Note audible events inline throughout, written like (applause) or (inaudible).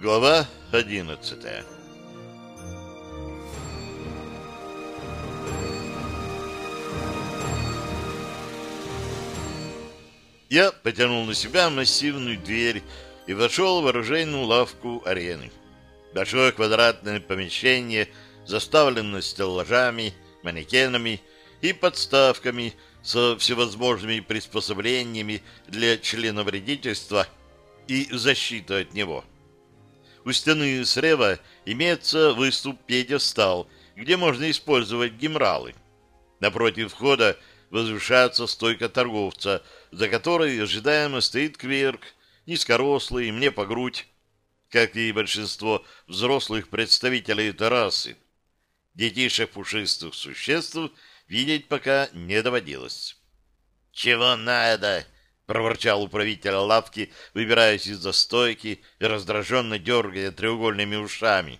Глава одиннадцатая Я потянул на себя массивную дверь и вошел в оружейную лавку арены. Большое квадратное помещение, заставленное стеллажами, манекенами и подставками со всевозможными приспособлениями для членовредительства и защиты от него. У стены слева имеется выступ-пьедестал, где можно использовать гемралы. Напротив входа возвышается стойка торговца, за которой ожидаемо стоит кверк, низкорослый, мне по грудь, как и большинство взрослых представителей этой расы. Детишек пушистых существ видеть пока не доводилось. «Чего надо?» — проворчал управитель лавки, выбираясь из-за стойки и раздраженно дергая треугольными ушами.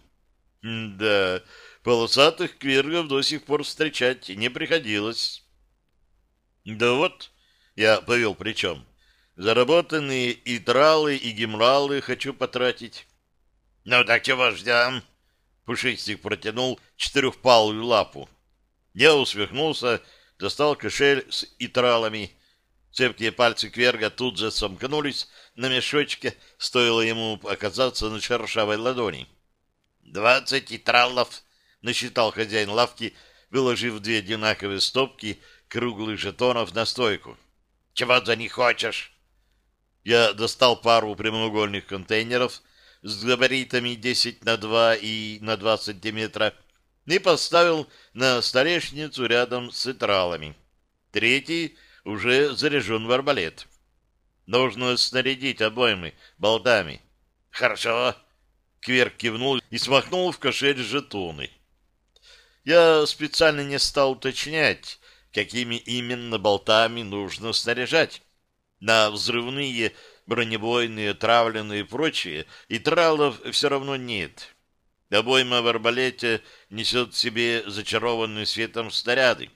«Да, полосатых квергов до сих пор встречать не приходилось». «Да вот», — я повел плечом, — «заработанные и тралы, и гемралы хочу потратить». «Ну так чего ждем?» Пушистик протянул четырехпалую лапу. Я усмехнулся, достал кошель с итралами. Цепкие пальцы Кверга тут же сомкнулись на мешочке, стоило ему оказаться на шершавой ладони. «Двадцать итралов!» — насчитал хозяин лавки, выложив две одинаковые стопки круглых жетонов на стойку. «Чего за них хочешь?» Я достал пару прямоугольных контейнеров с габаритами 10 на 2 и на 2 сантиметра и поставил на столешницу рядом с итралами. Третий уже заряжен в арбалет. Нужно снарядить обоймы болтами. «Хорошо!» Кверк кивнул и смахнул в кошель жетоны. Я специально не стал уточнять, какими именно болтами нужно снаряжать. На взрывные, бронебойные, травленные и прочие, и тралов все равно нет. Обойма в арбалете несет в себе зачарованные светом снаряды.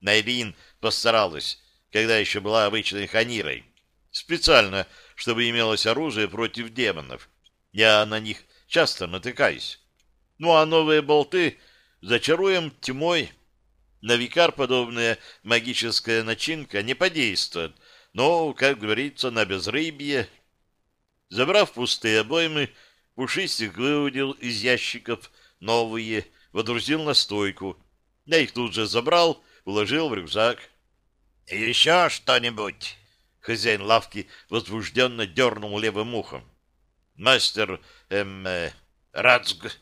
Найрин постаралась, когда еще была обычной ханирой. Специально, чтобы имелось оружие против демонов. Я на них часто натыкаюсь. Ну а новые болты зачаруем тьмой. На викар подобная магическая начинка не подействует, но, как говорится, на безрыбье. Забрав пустые обоймы, Пушистик выудил из ящиков новые, водрузил на стойку. Я их тут же забрал, уложил в рюкзак. — Еще что-нибудь? Хозяин лавки возбужденно дернул левым ухом. — Мастер, эм, э, Рацг.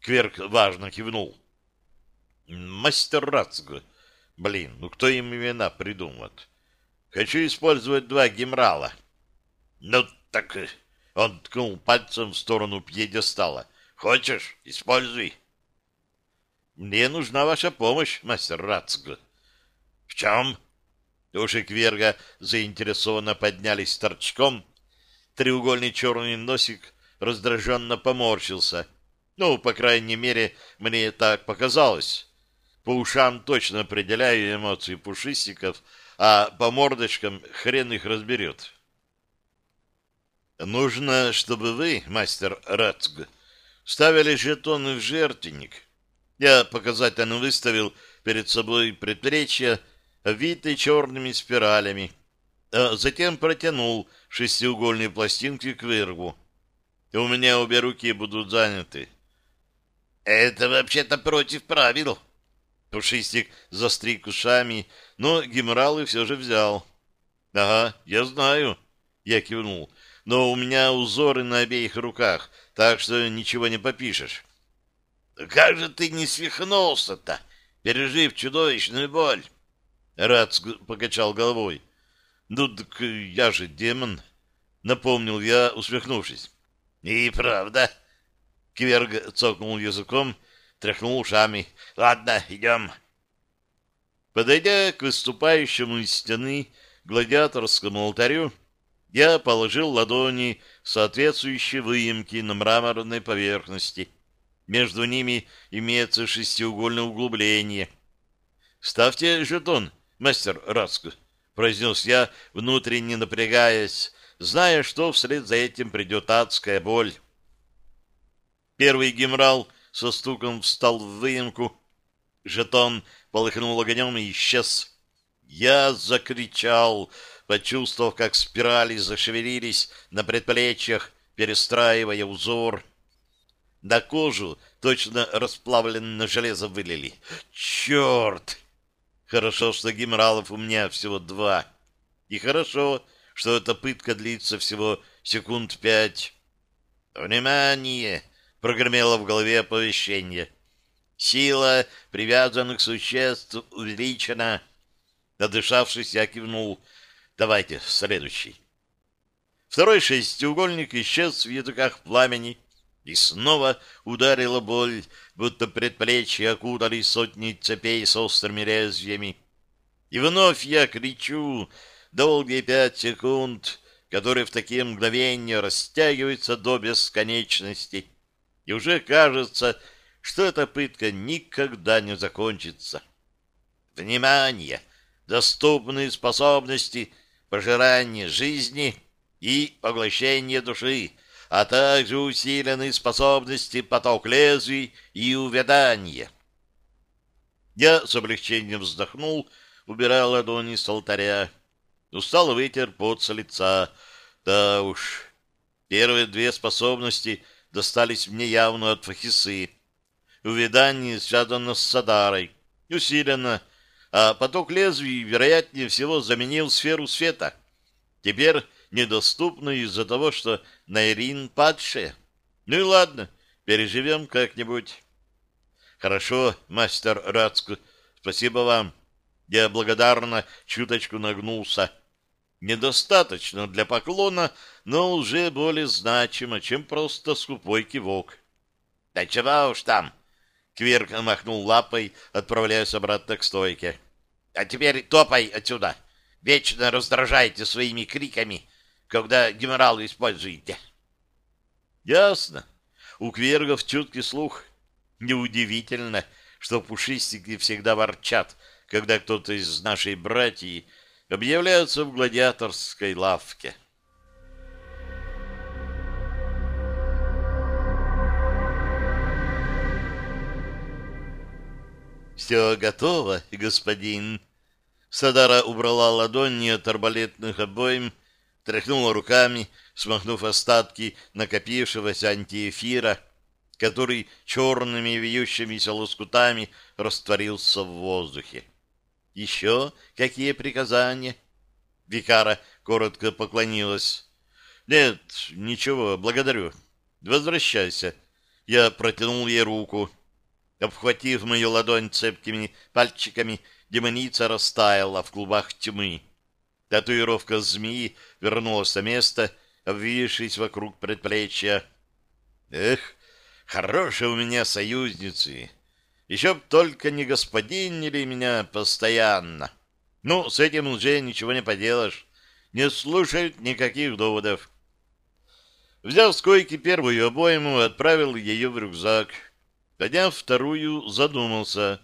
Кверк важно кивнул. — Мастер Рацг. Блин, ну кто им имена придумает? Хочу использовать два гемрала. — Ну так он ткнул пальцем в сторону пьедестала. «Хочешь? Используй». «Мне нужна ваша помощь, мастер Рацг». «В чем?» Уши Кверга заинтересованно поднялись торчком. Треугольный черный носик раздраженно поморщился. Ну, по крайней мере, мне так показалось. По ушам точно определяю эмоции пушистиков, а по мордочкам хрен их разберет. Нужно, чтобы вы, мастер Рацг, ставили жетоны в жертвенник. Я показательно выставил перед собой предплечья, обвитые черными спиралями, а затем протянул шестиугольные пластинки к вырву. У меня обе руки будут заняты. Это вообще-то против правил. Пушистик застриг ушами, но геморралы все же взял. — Ага, я знаю. Я кивнул но у меня узоры на обеих руках, так что ничего не попишешь. — Как же ты не свихнулся-то, пережив чудовищную боль? Рац покачал головой. — Ну, так я же демон, — напомнил я, усмехнувшись. — И правда. Кверг цокнул языком, тряхнул ушами. — Ладно, идем. Подойдя к выступающему из стены гладиаторскому алтарю, я положил ладони в соответствующие выемки на мраморной поверхности. Между ними имеется шестиугольное углубление. «Ставьте жетон, мастер Раск», — произнес я, внутренне напрягаясь, зная, что вслед за этим придет адская боль. Первый генерал со стуком встал в выемку. Жетон полыхнул огнем и исчез. Я закричал, почувствовав, как спирали зашевелились на предплечьях, перестраивая узор. На кожу точно расплавленное железо вылили. Черт! Хорошо, что генералов у меня всего два. И хорошо, что эта пытка длится всего секунд пять. «Внимание!» — прогремело в голове оповещение. «Сила привязанных существ увеличена». Надышавшись, я кивнул. «Давайте, следующий». Второй шестиугольник исчез в языках пламени, и снова ударила боль, будто предплечья окутали сотни цепей с острыми лезвиями. И вновь я кричу долгие пять секунд, которые в такие мгновения растягиваются до бесконечности. И уже кажется, что эта пытка никогда не закончится. Внимание! Доступные способности пожирания жизни и поглощения души, а также усиленные способности поток лезвий и увядания. Я с облегчением вздохнул, убирая ладони с алтаря. Устало вытер пот с лица. Да уж, первые две способности достались мне явно от Фахисы. Увядание связано с Садарой, усиленно, а поток лезвий, вероятнее всего, заменил сферу света. Теперь недоступно из-за того, что Найрин падшая. Ну и ладно, переживем как-нибудь. Хорошо, мастер Рацку, спасибо вам. Я благодарно чуточку нагнулся недостаточно для поклона, но уже более значимо, чем просто скупой кивок. — Да чего уж там! — Кверк махнул лапой, отправляясь обратно к стойке. — А теперь топай отсюда! Вечно раздражаете своими криками, когда генералу используете. — Ясно. У квергов чуткий слух. Неудивительно, что пушистики всегда ворчат, когда кто-то из нашей братьев объявляются в гладиаторской лавке. «Все готово, господин». Садара убрала ладони от арбалетных обоим, тряхнула руками, смахнув остатки накопившегося антиэфира, который черными вьющимися лоскутами растворился в воздухе. Еще какие приказания? Викара коротко поклонилась. Нет, ничего, благодарю. Возвращайся. Я протянул ей руку. Обхватив мою ладонь цепкими пальчиками, демоница растаяла в клубах тьмы. Татуировка змеи вернулась на место, обвившись вокруг предплечья. Эх, хорошие у меня союзницы. Еще б только не господинили меня постоянно. Ну, с этим уже ничего не поделаешь. Не слушают никаких доводов. Взяв с койки первую обойму, отправил ее в рюкзак. Подняв вторую, задумался.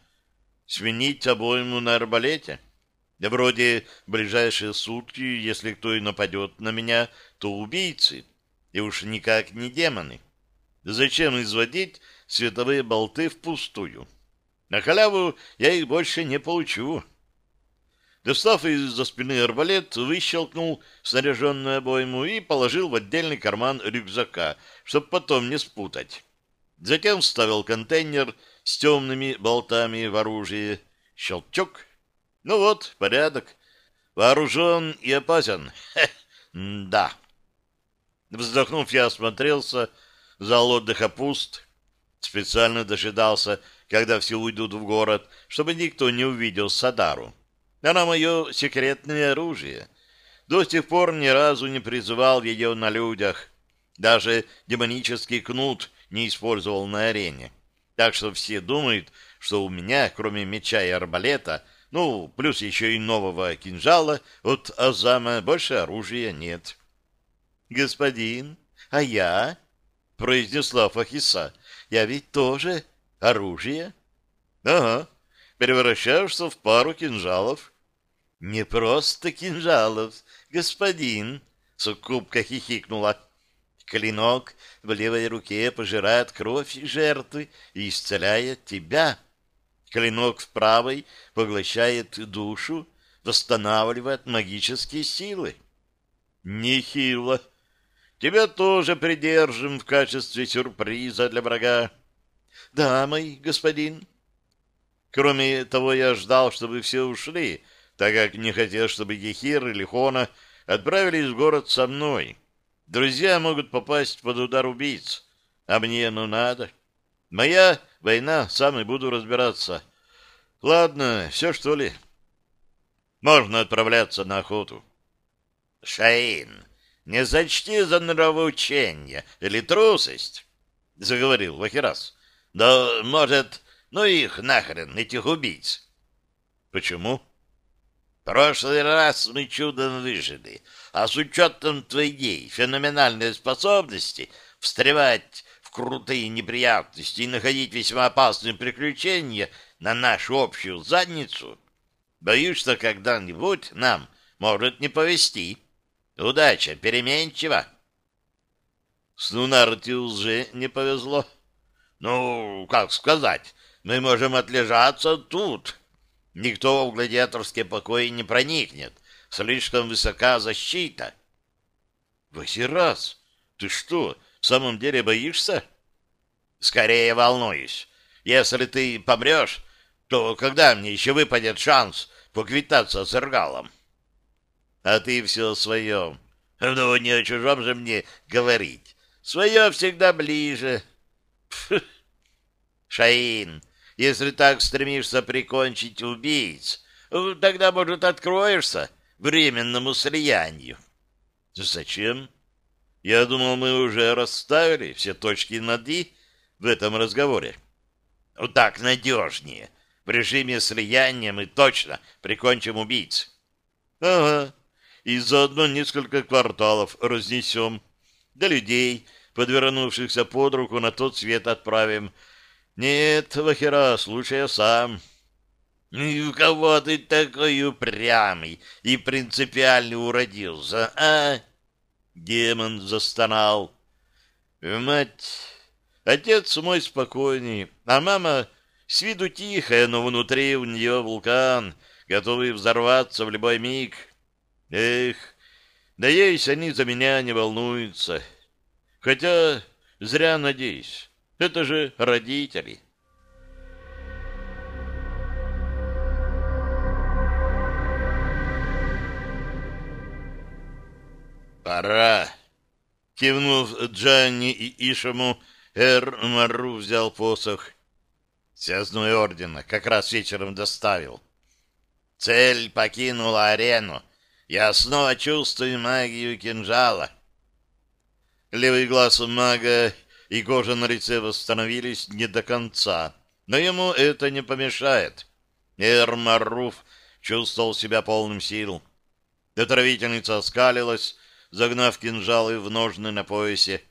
Свинить обойму на арбалете? Да вроде ближайшие сутки, если кто и нападет на меня, то убийцы. И уж никак не демоны. Зачем изводить световые болты впустую? На халяву я их больше не получу. Достав из-за спины арбалет, выщелкнул снаряженную обойму и положил в отдельный карман рюкзака, чтобы потом не спутать. Затем вставил контейнер с темными болтами в оружие. Щелчок. Ну вот, порядок. Вооружен и опасен. Да. Вздохнув, я осмотрелся. Зал отдыха пуст. Специально дожидался, когда все уйдут в город, чтобы никто не увидел Садару. Она мое секретное оружие. До сих пор ни разу не призывал ее на людях. Даже демонический кнут не использовал на арене. Так что все думают, что у меня, кроме меча и арбалета, ну, плюс еще и нового кинжала от Азама, больше оружия нет. «Господин, а я?» — произнесла Фахиса. «Я ведь тоже Оружие? Ага. Превращаешься в пару кинжалов. Не просто кинжалов, господин, суккубка хихикнула. Клинок в левой руке пожирает кровь жертвы и исцеляет тебя. Клинок в правой поглощает душу, восстанавливает магические силы. Нехило. Тебя тоже придержим в качестве сюрприза для врага. Да, мой господин. Кроме того, я ждал, чтобы все ушли, так как не хотел, чтобы Гехир или Хона отправились в город со мной. Друзья могут попасть под удар убийц, а мне ну надо. Моя война, сам и буду разбираться. Ладно, все что ли. Можно отправляться на охоту. Шаин, не зачти за нравоучение или трусость, заговорил Вахирас. Да, может, ну их нахрен, этих убийц. Почему? Прошлый раз мы чудом выжили, а с учетом твоей феноменальной способности встревать крутые неприятности и находить весьма опасные приключения на нашу общую задницу, боюсь, что когда-нибудь нам может не повезти. Удача переменчива. С Нунарти уже не повезло. Ну, как сказать, мы можем отлежаться тут, Никто в гладиаторские покои не проникнет. Слишком высока защита. Васирас, ты что, самом деле боишься? Скорее волнуюсь. Если ты помрешь, то когда мне еще выпадет шанс поквитаться с Иргалом? А ты все о своем. Ну, не о чужом же мне говорить. Свое всегда ближе. Пф. Шаин, если так стремишься прикончить убийц, тогда, может, откроешься временному слиянию. Зачем? Я думал, мы уже расставили все точки над «и» в этом разговоре. Вот так надежнее. В режиме слияния мы точно прикончим убийц. Ага. И заодно несколько кварталов разнесем. Да людей, подвернувшихся под руку, на тот свет отправим, нет, Вахера, слушай сам. И у кого ты такой упрямый и принципиальный уродился, а? Демон застонал. Мать, отец мой спокойный, а мама с виду тихая, но внутри у нее вулкан, готовый взорваться в любой миг. Эх, надеюсь, они за меня не волнуются. Хотя зря надеюсь. Это же родители. «Пора!» Кивнув Джанни и Ишему, Эр Мару взял посох. Связной ордена как раз вечером доставил. Цель покинула арену. Я снова чувствую магию кинжала. Левый глаз мага и кожа на лице восстановились не до конца, но ему это не помешает. Эрмаруф чувствовал себя полным сил. Отравительница оскалилась, загнав кинжалы в ножны на поясе.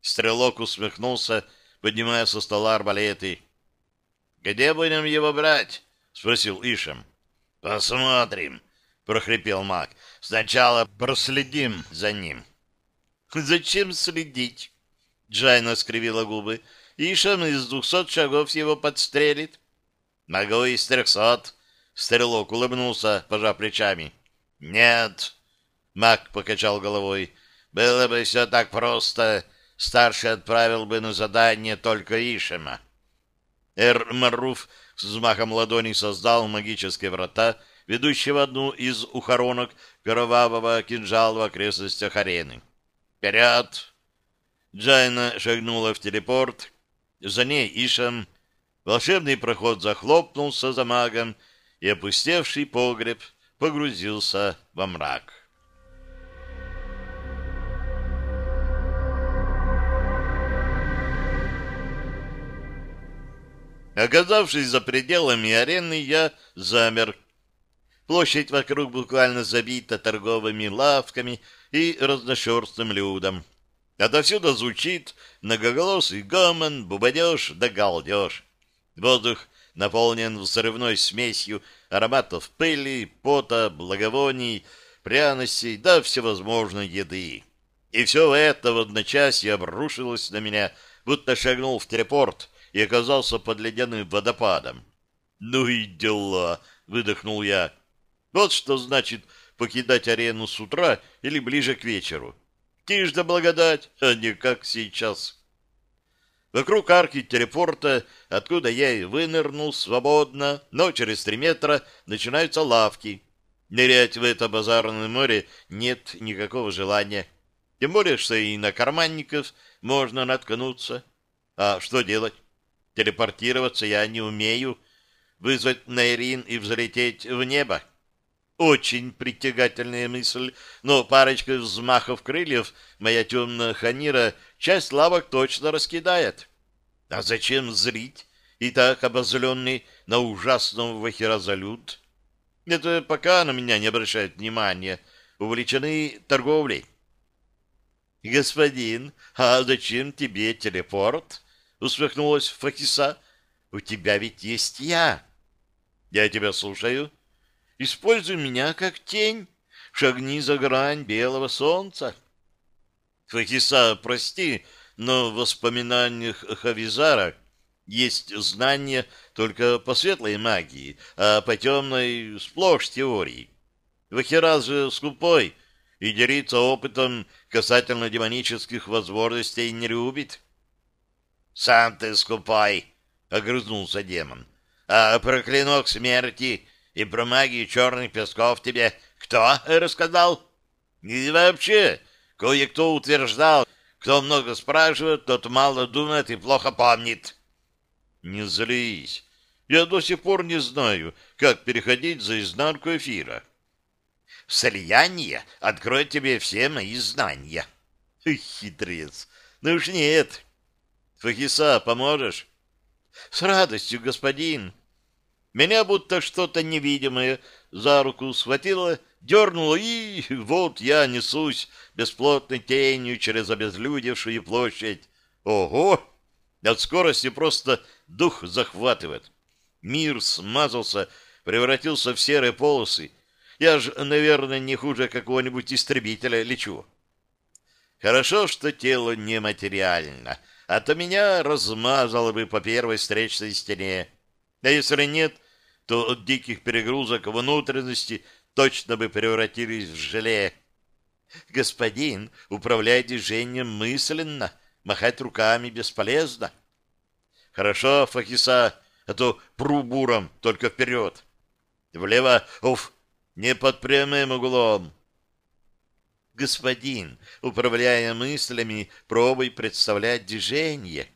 Стрелок усмехнулся, поднимая со стола арбалеты. — Где будем его брать? — спросил Ишем. — Посмотрим, — прохрипел маг. — Сначала проследим за ним. — Зачем следить? Джайна скривила губы. Ишем из двухсот шагов его подстрелит. Могу из трехсот. Стрелок улыбнулся, пожав плечами. Нет. Мак покачал головой. Было бы все так просто. Старший отправил бы на задание только Ишема. Эр Маруф с взмахом ладони создал магические врата, ведущие в одну из ухоронок кровавого кинжала в окрестностях арены. «Вперед!» Джайна шагнула в телепорт. За ней Ишам. Волшебный проход захлопнулся за магом, и опустевший погреб погрузился во мрак. Оказавшись за пределами арены, я замер. Площадь вокруг буквально забита торговыми лавками и разношерстным людом. Отовсюду звучит многоголосый гомон, бубадеж да галдеж. Воздух наполнен взрывной смесью ароматов пыли, пота, благовоний, пряностей да всевозможной еды. И все это в одночасье обрушилось на меня, будто шагнул в телепорт и оказался под ледяным водопадом. «Ну и дела!» — выдохнул я. «Вот что значит покидать арену с утра или ближе к вечеру. Тишь да благодать, а не как сейчас». Вокруг арки телепорта, откуда я и вынырнул свободно, но через три метра начинаются лавки. Нырять в это базарное море нет никакого желания. Тем более, что и на карманников можно наткнуться. А что делать? Телепортироваться я не умею. Вызвать Найрин и взлететь в небо? Очень притягательная мысль, но парочкой взмахов крыльев моя темная ханира часть лавок точно раскидает. А зачем зрить и так обозленный на ужасного вахиразалют? Это пока на меня не обращает внимания, увлечены торговлей. — Господин, а зачем тебе телепорт? — усмехнулась Фахиса. — У тебя ведь есть я. — Я тебя слушаю. — Используй меня как тень. Шагни за грань белого солнца. — Фахиса, прости, но в воспоминаниях Хавизара есть знания только по светлой магии, а по темной сплошь теории. Вахираз же скупой — и делиться опытом касательно демонических возможностей не любит. — Сам ты скупой, — огрызнулся демон. — А про клинок смерти и про магию черных песков тебе кто рассказал? И вообще, кое-кто утверждал, кто много спрашивает, тот мало думает и плохо помнит. — Не злись. Я до сих пор не знаю, как переходить за изнанку эфира. — слияние откроет тебе все мои знания. Хитрец. Ну уж нет. Фахиса, поможешь? С радостью, господин. Меня будто что-то невидимое за руку схватило, дернуло, и вот я несусь бесплотной тенью через обезлюдевшую площадь. Ого! От скорости просто дух захватывает. Мир смазался, превратился в серые полосы, я ж, наверное, не хуже какого-нибудь истребителя лечу. Хорошо, что тело нематериально, а то меня размазало бы по первой встречной стене. А если нет, то от диких перегрузок внутренности точно бы превратились в желе. Господин, управляй движением мысленно, махать руками бесполезно. Хорошо, Фахиса, а то пру буром, только вперед. Влево, уф, не под прямым углом. Господин, управляя мыслями, пробуй представлять движение.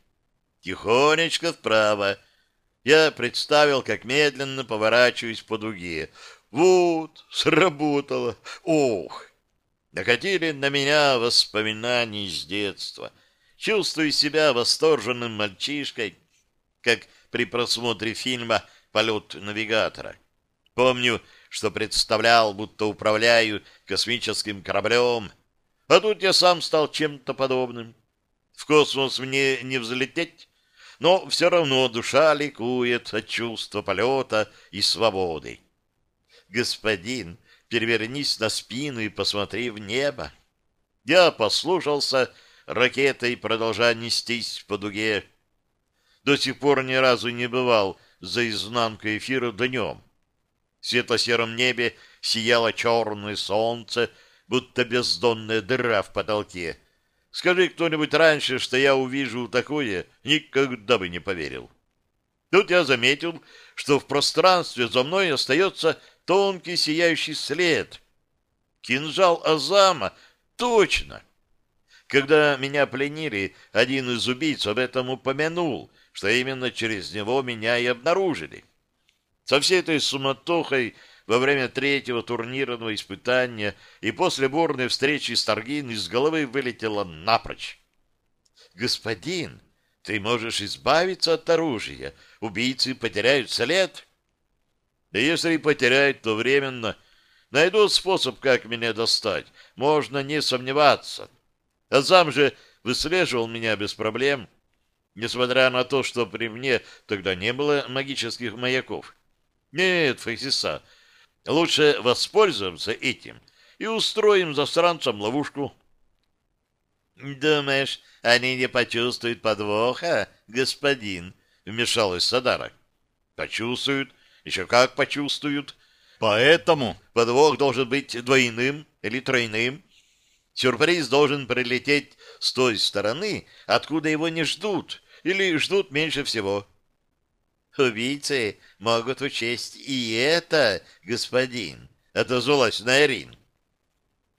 Тихонечко вправо. Я представил, как медленно поворачиваюсь по дуге. Вот, сработало. Ох! Накатили на меня воспоминания из детства. Чувствую себя восторженным мальчишкой, как при просмотре фильма «Полет навигатора». Помню, что представлял, будто управляю космическим кораблем. А тут я сам стал чем-то подобным. В космос мне не взлететь, но все равно душа ликует от чувства полета и свободы. Господин, перевернись на спину и посмотри в небо. Я послушался, ракетой продолжая нестись по дуге. До сих пор ни разу не бывал за изнанкой эфира днем. В светло-сером небе сияло черное солнце, будто бездонная дыра в потолке. Скажи кто-нибудь раньше, что я увижу такое, никогда бы не поверил. Тут я заметил, что в пространстве за мной остается тонкий сияющий след. Кинжал Азама, точно! Когда меня пленили, один из убийц об этом упомянул, что именно через него меня и обнаружили. Со всей этой суматохой во время третьего турнирного испытания и после бурной встречи с Таргин из головы вылетело напрочь. «Господин, ты можешь избавиться от оружия. Убийцы потеряют след». «Да если и потеряют, то временно. Найдут способ, как меня достать. Можно не сомневаться. Азам же выслеживал меня без проблем, несмотря на то, что при мне тогда не было магических маяков». Нет, Фахиса, лучше воспользуемся этим и устроим засранцам ловушку. Думаешь, они не почувствуют подвоха, господин? Вмешалась Садара. Почувствуют, еще как почувствуют. Поэтому подвох должен быть двойным или тройным. Сюрприз должен прилететь с той стороны, откуда его не ждут, или ждут меньше всего. Убийцы могут учесть и это, господин, — отозвалась Найрин.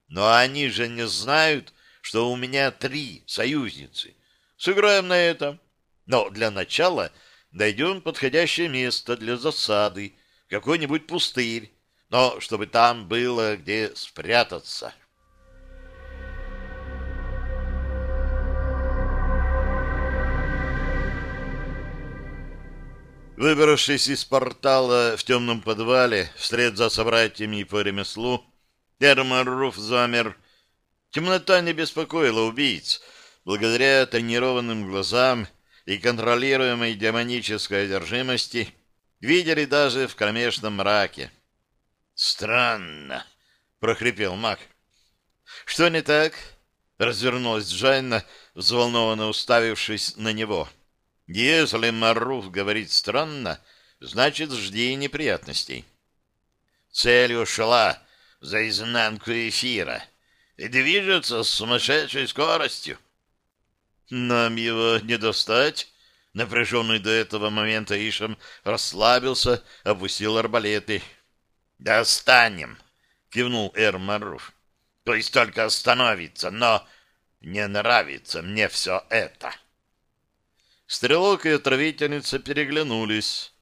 Но они же не знают, что у меня три союзницы. Сыграем на этом. Но для начала найдем подходящее место для засады, какой-нибудь пустырь, но чтобы там было где спрятаться. Выбравшись из портала в темном подвале, вслед за собратьями по ремеслу, Эрмаруф замер. Темнота не беспокоила убийц. Благодаря тренированным глазам и контролируемой демонической одержимости видели даже в кромешном мраке. «Странно», — прохрипел маг. «Что не так?» — развернулась Джайна, взволнованно уставившись на него. — если Маруф говорит странно, значит, жди неприятностей. Цель ушла за изнанку эфира и движется с сумасшедшей скоростью. Нам его не достать. Напряженный до этого момента Ишем расслабился, опустил арбалеты. «Достанем!» — кивнул Эр Маруф. «То есть только остановится, но не нравится мне все это». Стрелок и отравительница переглянулись.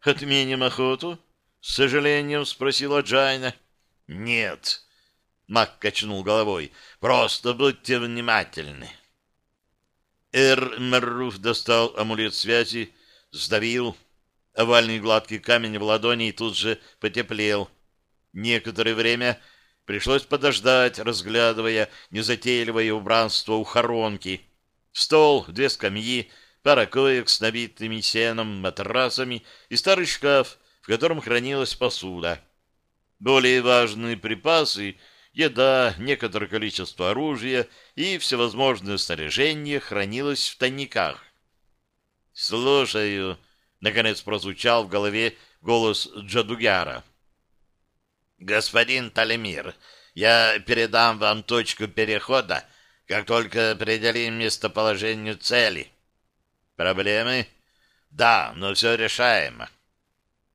«Отменим охоту?» — с сожалением спросила Джайна. «Нет», — Мак качнул головой, — «просто будьте внимательны». Эр Мерруф достал амулет связи, сдавил. Овальный гладкий камень в ладони и тут же потеплел. Некоторое время пришлось подождать, разглядывая незатейливое убранство у хоронки. Стол, две скамьи, пара коек с набитыми сеном, матрасами и старый шкаф, в котором хранилась посуда. Более важные припасы, еда, некоторое количество оружия и всевозможное снаряжение хранилось в тайниках. «Слушаю», — наконец прозвучал в голове голос Джадугяра. «Господин Талемир, я передам вам точку перехода, как только определим местоположение цели». Проблемы? Да, но все решаемо.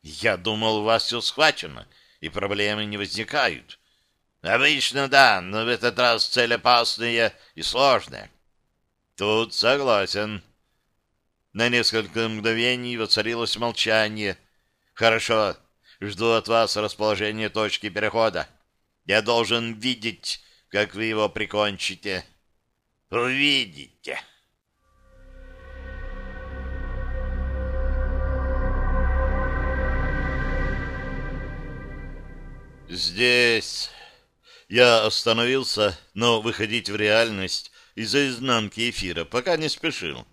Я думал, у вас все схвачено, и проблемы не возникают. Обычно да, но в этот раз цель опасная и сложная. Тут согласен. На несколько мгновений воцарилось молчание. Хорошо, жду от вас расположения точки перехода. Я должен видеть, как вы его прикончите. Увидите. Здесь я остановился, но выходить в реальность из-за изнанки эфира пока не спешил.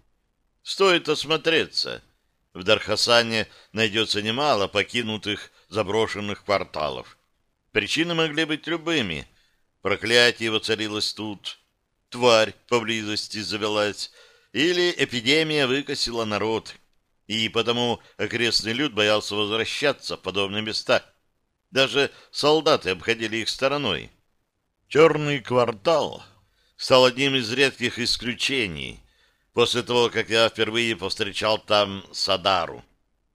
Стоит осмотреться. В Дархасане найдется немало покинутых заброшенных кварталов. Причины могли быть любыми. Проклятие воцарилось тут, тварь поблизости завелась, или эпидемия выкосила народ, и потому окрестный люд боялся возвращаться в подобные места. Даже солдаты обходили их стороной. Черный квартал стал одним из редких исключений после того, как я впервые повстречал там Садару.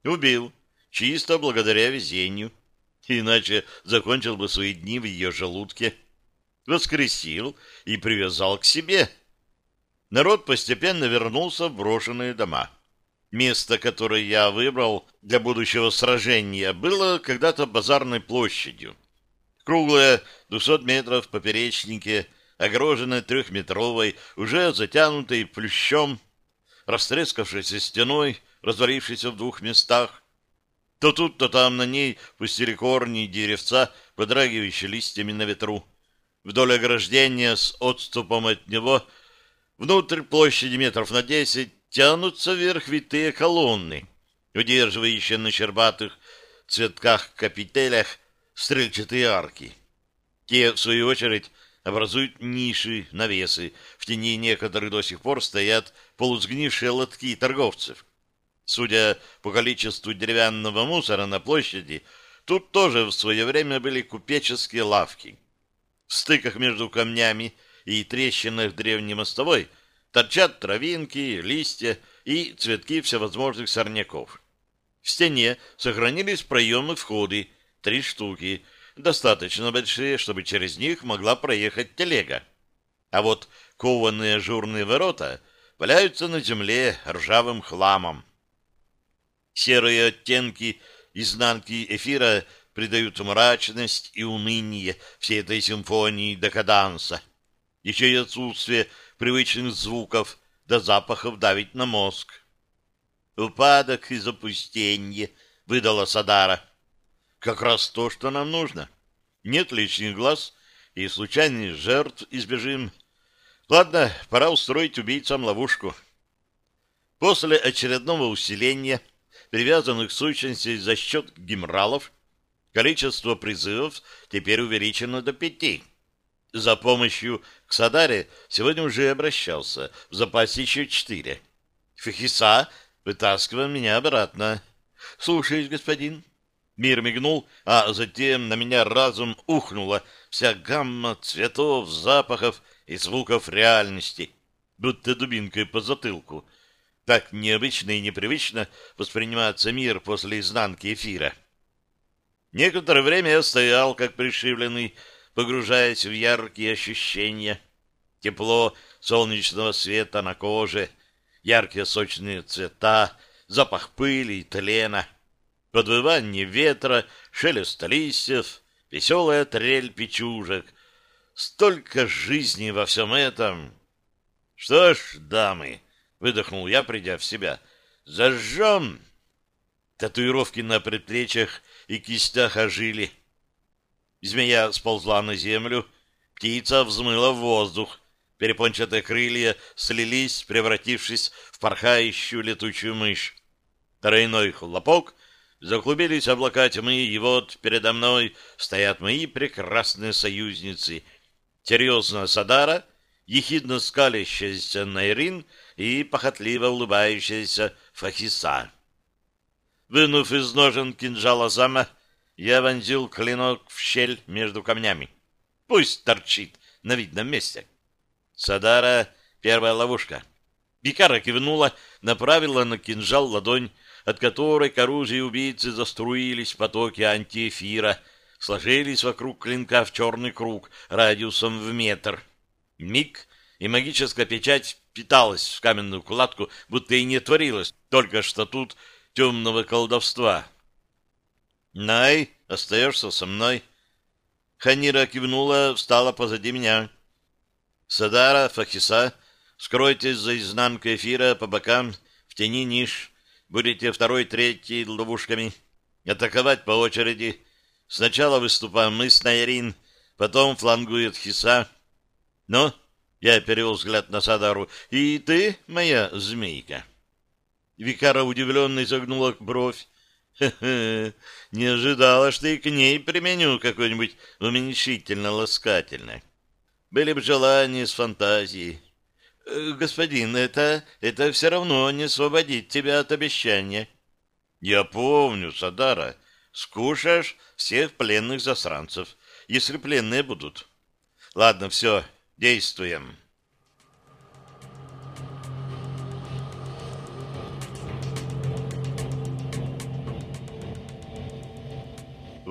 Убил, чисто благодаря везению, иначе закончил бы свои дни в ее желудке. Воскресил и привязал к себе. Народ постепенно вернулся в брошенные дома. Место, которое я выбрал для будущего сражения, было когда-то базарной площадью. Круглая, 200 метров поперечнике, огороженная трехметровой, уже затянутой плющом, растрескавшейся стеной, развалившейся в двух местах. То тут, то там на ней пустили корни деревца, подрагивающие листьями на ветру. Вдоль ограждения с отступом от него внутрь площади метров на десять тянутся вверх витые колонны, удерживающие на щербатых цветках-капителях стрельчатые арки. Те, в свою очередь, образуют ниши, навесы. В тени некоторых до сих пор стоят полусгнившие лотки торговцев. Судя по количеству деревянного мусора на площади, тут тоже в свое время были купеческие лавки. В стыках между камнями и трещинах древней мостовой торчат травинки, листья и цветки всевозможных сорняков. В стене сохранились проемы входы, три штуки, достаточно большие, чтобы через них могла проехать телега. А вот кованые ажурные ворота валяются на земле ржавым хламом. Серые оттенки изнанки эфира придают мрачность и уныние всей этой симфонии декаданса. Еще и отсутствие привычных звуков до запахов давить на мозг. «Упадок и запустение», — выдала Садара. «Как раз то, что нам нужно. Нет лишних глаз, и случайных жертв избежим. Ладно, пора устроить убийцам ловушку». После очередного усиления привязанных сущностей за счет геморралов, количество призывов теперь увеличено до пяти. За помощью к Садаре сегодня уже обращался, в запасе еще четыре. Фехиса вытаскивал меня обратно. «Слушаюсь, господин». Мир мигнул, а затем на меня разум ухнула вся гамма цветов, запахов и звуков реальности, будто дубинкой по затылку — так необычно и непривычно воспринимается мир после изнанки эфира. Некоторое время я стоял, как пришибленный, погружаясь в яркие ощущения. Тепло солнечного света на коже, яркие сочные цвета, запах пыли и тлена, подвывание ветра, шелест листьев, веселая трель печужек. Столько жизни во всем этом. Что ж, дамы, Выдохнул я, придя в себя. «Зажжем!» Татуировки на предплечьях и кистях ожили. Змея сползла на землю, птица взмыла в воздух. Перепончатые крылья слились, превратившись в порхающую летучую мышь. Тройной хлопок, заклубились облака тьмы, и вот передо мной стоят мои прекрасные союзницы. Серьезно Садара, ехидно скалящаяся Найрин — и похотливо улыбающаяся Фахиса. Вынув из ножен кинжала зама, я вонзил клинок в щель между камнями. Пусть торчит на видном месте. Садара — первая ловушка. Бикара кивнула, направила на кинжал ладонь, от которой к оружию убийцы заструились потоки антиэфира, сложились вокруг клинка в черный круг радиусом в метр. Миг, и магическая печать питалась в каменную кладку, будто и не творилось только что тут темного колдовства. «Най, остаешься со мной?» Ханира кивнула, встала позади меня. «Садара, Фахиса, скройтесь за изнанкой эфира по бокам, в тени ниш. Будете второй, третий ловушками. Атаковать по очереди. Сначала выступаем мы с Найрин, потом флангует Хиса. Ну, я перевел взгляд на Садару. «И ты, моя змейка?» Викара удивленно изогнула бровь. «Хе-хе, (laughs) не ожидала, что и к ней применю какое-нибудь уменьшительно-ласкательное. Были бы желания с фантазией. Э, господин, это, это все равно не освободит тебя от обещания». «Я помню, Садара, скушаешь всех пленных засранцев, если пленные будут». «Ладно, все, Действуем.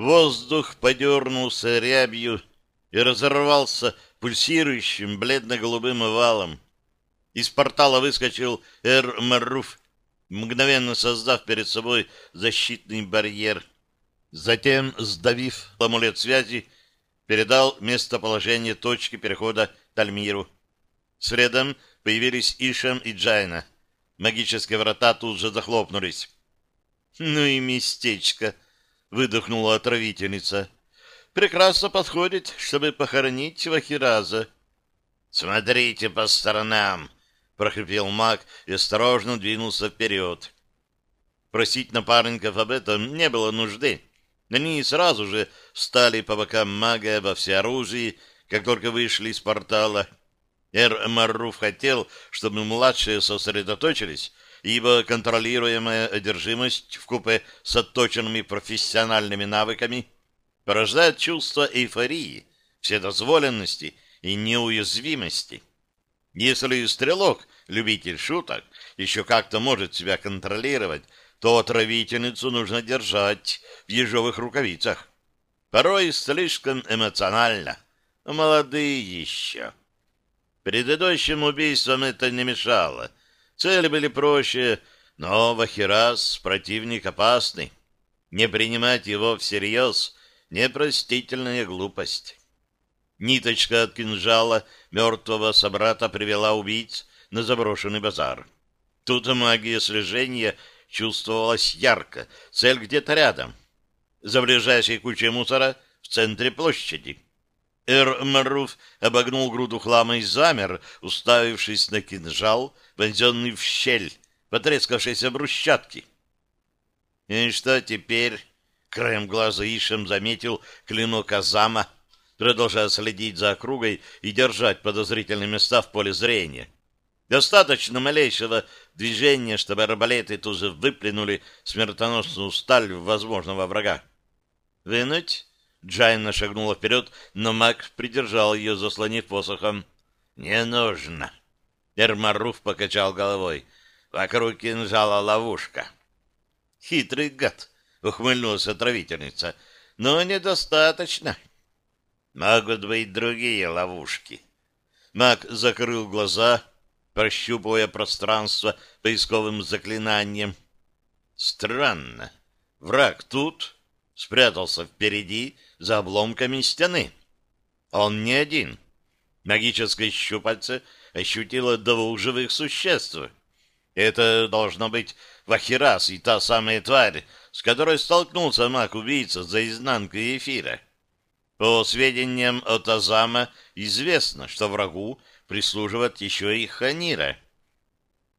Воздух подернулся рябью и разорвался пульсирующим бледно-голубым овалом. Из портала выскочил Эр Маруф, мгновенно создав перед собой защитный барьер. Затем, сдавив амулет связи, передал местоположение точки перехода Тальмиру. Следом появились Ишем и Джайна. Магические врата тут же захлопнулись. «Ну и местечко!» — выдохнула отравительница. «Прекрасно подходит, чтобы похоронить Вахираза». «Смотрите по сторонам!» — прохрипел маг и осторожно двинулся вперед. Просить напарников об этом не было нужды. Они сразу же встали по бокам мага во всеоружии, как только вышли из портала. Эр Марруф хотел, чтобы младшие сосредоточились, ибо контролируемая одержимость в купе с отточенными профессиональными навыками порождает чувство эйфории, вседозволенности и неуязвимости. Если стрелок, любитель шуток, еще как-то может себя контролировать, то отравительницу нужно держать в ежовых рукавицах. Порой слишком эмоционально. Молодые еще. Предыдущим убийствам это не мешало. Цели были проще, но Вахирас — противник опасный. Не принимать его всерьез — непростительная глупость. Ниточка от кинжала мертвого собрата привела убийц на заброшенный базар. Тут магия слежения чувствовалась ярко, цель где-то рядом. За ближайшей кучей мусора в центре площади. Эр Маруф обогнул груду хлама и замер, уставившись на кинжал, вонзенный в щель потрескавшейся брусчатки. И что теперь? Краем глаза Ишем заметил клинок Азама, продолжая следить за округой и держать подозрительные места в поле зрения. Достаточно малейшего движения, чтобы арбалеты тут же выплюнули смертоносную сталь возможного врага. «Вынуть?» Джайна шагнула вперед, но маг придержал ее, заслонив посохом. «Не нужно!» Эрмаруф покачал головой. «Вокруг кинжала ловушка». «Хитрый гад!» — ухмыльнулась отравительница. «Но недостаточно». «Могут быть другие ловушки». Маг закрыл глаза прощупывая пространство поисковым заклинанием. Странно. Враг тут спрятался впереди за обломками стены. Он не один. Магическое щупальце ощутило двух живых существ. Это должно быть Вахирас и та самая тварь, с которой столкнулся маг-убийца за изнанкой эфира. По сведениям от Азама известно, что врагу прислуживает еще и Ханира.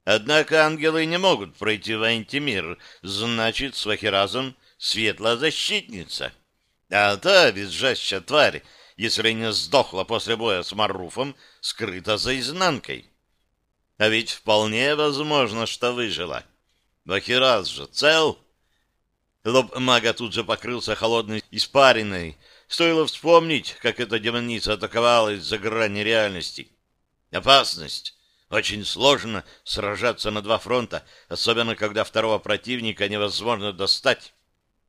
Однако ангелы не могут пройти в антимир, значит, с Вахиразом светлая защитница. А та визжащая тварь, если не сдохла после боя с Маруфом, скрыта за изнанкой. А ведь вполне возможно, что выжила. Вахираз же цел. Лоб мага тут же покрылся холодной испариной. Стоило вспомнить, как эта демоница атаковала из-за грани реальности. Опасность. Очень сложно сражаться на два фронта, особенно когда второго противника невозможно достать.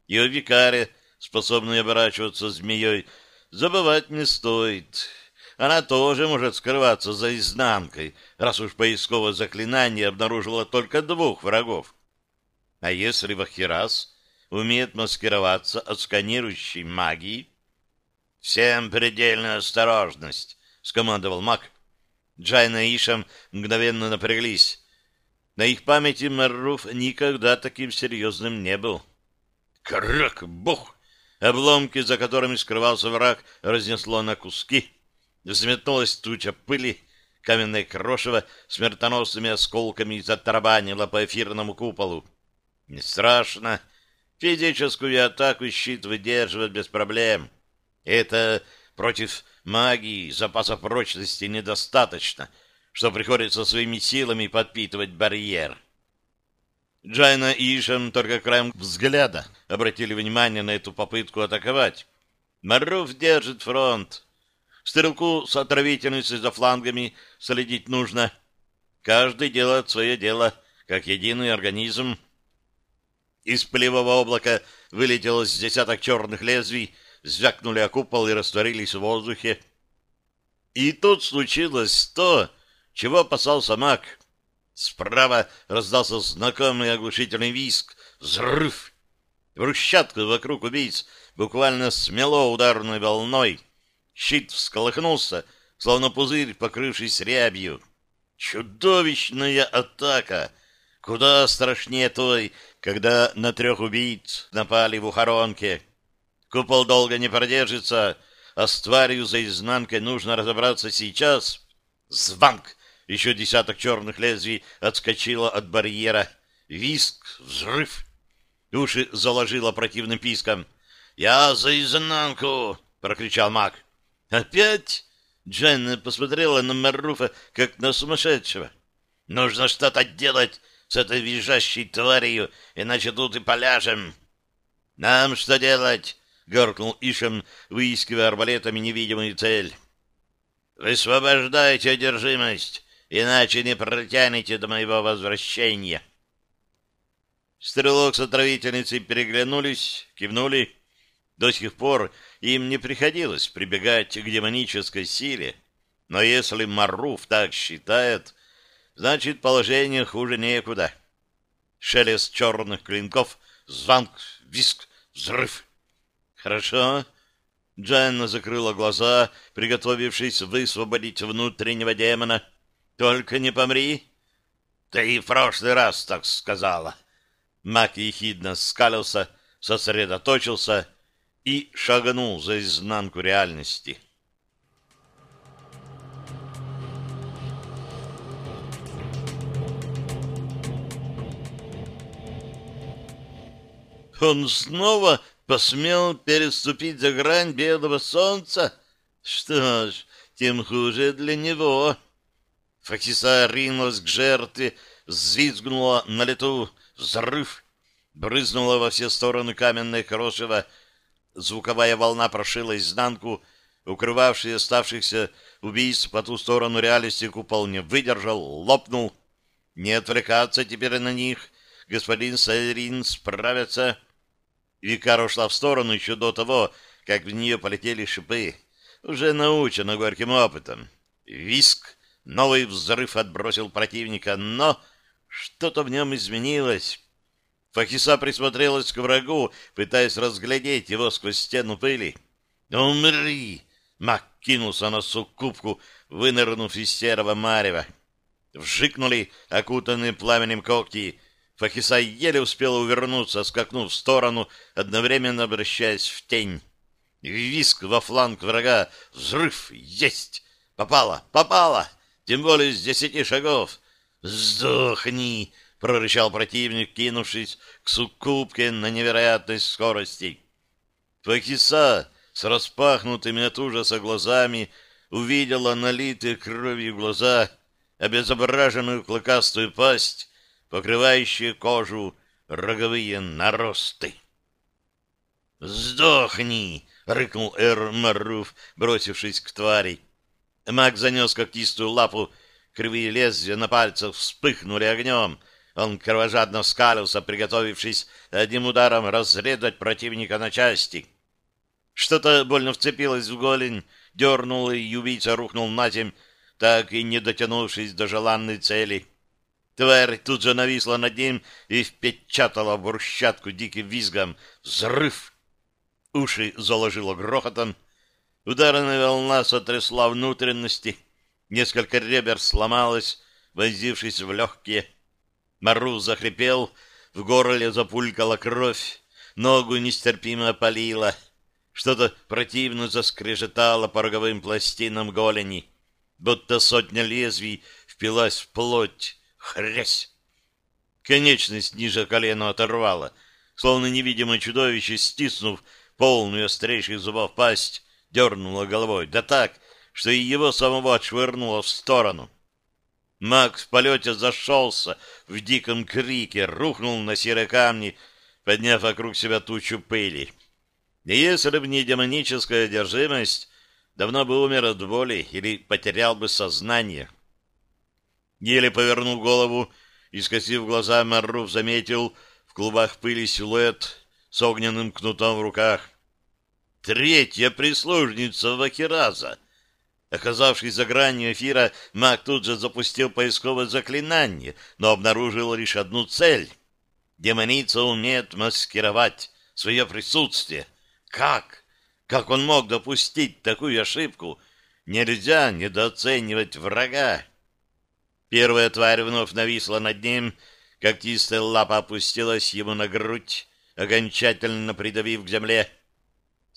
И о викаре, способной оборачиваться змеей, забывать не стоит. Она тоже может скрываться за изнанкой, раз уж поисковое заклинание обнаружило только двух врагов. А если Вахирас умеет маскироваться от сканирующей магии? «Всем предельная осторожность!» — скомандовал маг, Джайна и Ишам мгновенно напряглись. На их памяти Марруф никогда таким серьезным не был. Крак! Бух! Обломки, за которыми скрывался враг, разнесло на куски. Взметнулась туча пыли, каменное крошево смертоносными осколками затарабанило по эфирному куполу. Не страшно. Физическую атаку щит выдерживает без проблем. Это против Магии запаса прочности недостаточно, что приходится своими силами подпитывать барьер. Джайна и Ишем только краем взгляда обратили внимание на эту попытку атаковать. Маруф держит фронт. Стрелку с отравительницей за флангами следить нужно. Каждый делает свое дело, как единый организм. Из пылевого облака вылетело с десяток черных лезвий, звякнули о купол и растворились в воздухе. И тут случилось то, чего опасался маг. Справа раздался знакомый оглушительный виск. Взрыв! Брусчатку вокруг убийц буквально смело ударной волной. Щит всколыхнулся, словно пузырь, покрывшись рябью. Чудовищная атака! Куда страшнее той, когда на трех убийц напали в ухоронке. Купол долго не продержится, а с тварью за изнанкой нужно разобраться сейчас. Званк! Еще десяток черных лезвий отскочило от барьера. Виск, взрыв. Уши заложило противным писком. «Я за изнанку!» — прокричал маг. «Опять?» Дженна посмотрела на Маруфа, как на сумасшедшего. «Нужно что-то делать с этой визжащей тварью, иначе тут и поляжем». «Нам что делать?» — горкнул Ишем, выискивая арбалетами невидимую цель. «Высвобождайте одержимость, иначе не протянете до моего возвращения». Стрелок с отравительницей переглянулись, кивнули. До сих пор им не приходилось прибегать к демонической силе, но если Маруф так считает, значит положение хуже некуда. Шелест черных клинков, звонк, виск, взрыв. Хорошо. Джанна закрыла глаза, приготовившись высвободить внутреннего демона. Только не помри. Ты и в прошлый раз так сказала. Мак ехидно скалился, сосредоточился и шагнул за изнанку реальности. Он снова посмел переступить за грань белого солнца? Что ж, тем хуже для него. Факиса ринулась к жертве, взвизгнула на лету, взрыв, брызнула во все стороны каменное крошево, звуковая волна прошила изнанку, укрывавший оставшихся убийств по ту сторону реальности купол не выдержал, лопнул. Не отвлекаться теперь на них, господин Сайрин справится. Викар ушла в сторону еще до того, как в нее полетели шипы. Уже научена горьким опытом. Виск, новый взрыв отбросил противника, но что-то в нем изменилось. Фахиса присмотрелась к врагу, пытаясь разглядеть его сквозь стену пыли. «Умри!» Мак кинулся на суккубку, вынырнув из серого марева. Вжикнули окутанные пламенем когти. Фахиса еле успела увернуться, скакнув в сторону, одновременно обращаясь в тень. Виск во фланг врага. Взрыв! Есть! Попала! Попала! Тем более с десяти шагов. «Сдохни!» — прорычал противник, кинувшись к суккубке на невероятной скорости. Фахиса с распахнутыми от ужаса глазами увидела налитые кровью глаза, обезображенную клыкастую пасть, покрывающие кожу роговые наросты. «Сдохни!» — рыкнул Эр Маруф, бросившись к твари. Маг занес когтистую лапу, кривые лезвия на пальцах вспыхнули огнем — он кровожадно скалился, приготовившись одним ударом разрезать противника на части. Что-то больно вцепилось в голень, дернул, и убийца рухнул на земь, так и не дотянувшись до желанной цели. Тварь тут же нависла над ним и впечатала в брусчатку диким визгом. Взрыв! Уши заложило грохотом. Ударная волна сотрясла внутренности. Несколько ребер сломалось, вонзившись в легкие. Мару захрипел, в горле запулькала кровь, ногу нестерпимо опалила. Что-то противно заскрежетало по роговым пластинам голени, будто сотня лезвий впилась в плоть. Хрясь! Конечность ниже колена оторвала, словно невидимое чудовище, стиснув полную острейших зубов пасть, дернуло головой, да так, что и его самого отшвырнуло в сторону. Маг в полете зашелся в диком крике, рухнул на серые камни, подняв вокруг себя тучу пыли. И если бы не демоническая одержимость, давно бы умер от боли или потерял бы сознание. Еле повернул голову и, скосив глаза, Марруф заметил в клубах пыли силуэт с огненным кнутом в руках. Третья прислужница Вахираза — Оказавшись за гранью эфира, маг тут же запустил поисковое заклинание, но обнаружил лишь одну цель. Демоница умеет маскировать свое присутствие. Как? Как он мог допустить такую ошибку? Нельзя недооценивать врага. Первая тварь вновь нависла над ним, когтистая лапа опустилась ему на грудь, окончательно придавив к земле.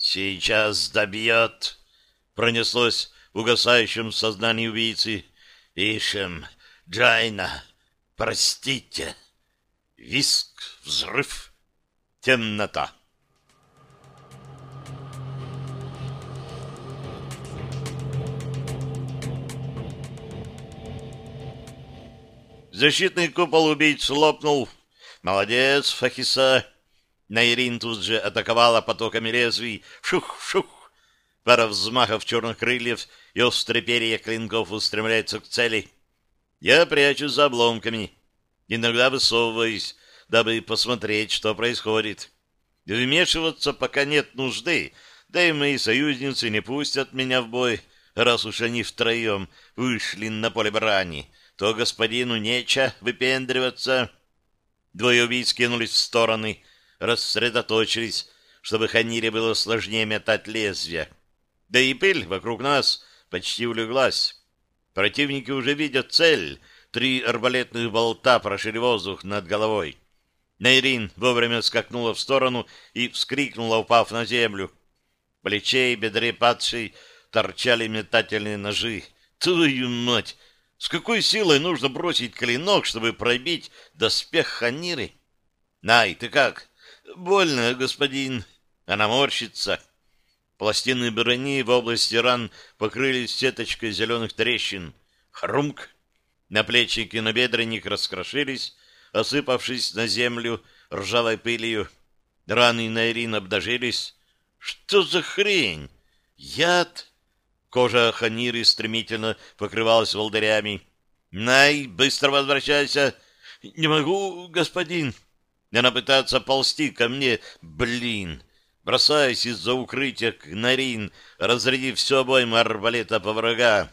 «Сейчас добьет!» — пронеслось в угасающем сознании убийцы. «Ишем, Джайна, простите!» Виск, взрыв, темнота. Защитный купол убийц лопнул. Молодец, Фахиса, Найрин тут же атаковала потоками лезвий. Шух-шух. Пара взмахов черных крыльев и острые перья клинков устремляются к цели. Я прячусь за обломками, иногда высовываюсь, дабы посмотреть, что происходит. Вмешиваться пока нет нужды, да и мои союзницы не пустят меня в бой, раз уж они втроем вышли на поле брани, то господину нече выпендриваться. Двое убийц кинулись в стороны, рассредоточились, чтобы Ханире было сложнее метать лезвия. Да и пыль вокруг нас почти улеглась. Противники уже видят цель. Три арбалетных болта прошили воздух над головой. Нейрин вовремя скакнула в сторону и вскрикнула, упав на землю. В плече и бедре падшей торчали метательные ножи. Твою мать! С какой силой нужно бросить клинок, чтобы пробить доспех Ханиры? Най, ты как? Больно, господин. Она морщится. Пластины брони в области ран покрылись сеточкой зеленых трещин. Хрумк! Наплечники на бедренник раскрошились, осыпавшись на землю ржавой пылью. Раны на Ирин обнажились. Что за хрень? Яд? Кожа Ханиры стремительно покрывалась волдырями. «Най, быстро возвращайся!» «Не могу, господин!» Она пытается ползти ко мне. «Блин!» бросаясь из-за укрытия к Нарин, разрядив все обойму арбалета по врага.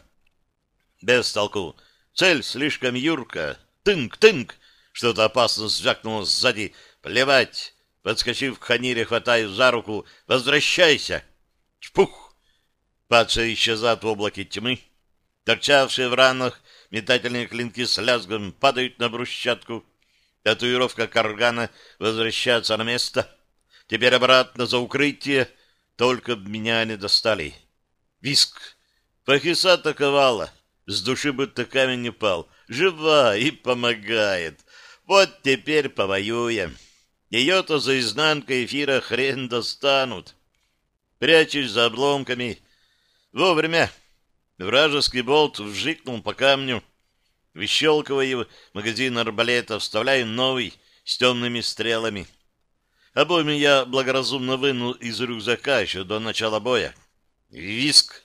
Без толку. Цель слишком юрка. Тынк-тынк! Что-то опасно звякнуло сзади. Плевать! Подскочив к Ханире, хватаю за руку. Возвращайся! Чпух! Падшая исчезает в облаке тьмы. Торчавшие в ранах метательные клинки с лязгом падают на брусчатку. Татуировка каргана возвращается на место — Теперь обратно за укрытие, только б меня не достали. Виск. Фахиса атаковала. С души будто камень не пал. Жива и помогает. Вот теперь повоюем. Ее-то за изнанкой эфира хрен достанут. Прячусь за обломками. Вовремя. Вражеский болт вжикнул по камню. Выщелкиваю магазин арбалета, вставляю новый с темными стрелами. Обойми я благоразумно вынул из рюкзака еще до начала боя. Виск!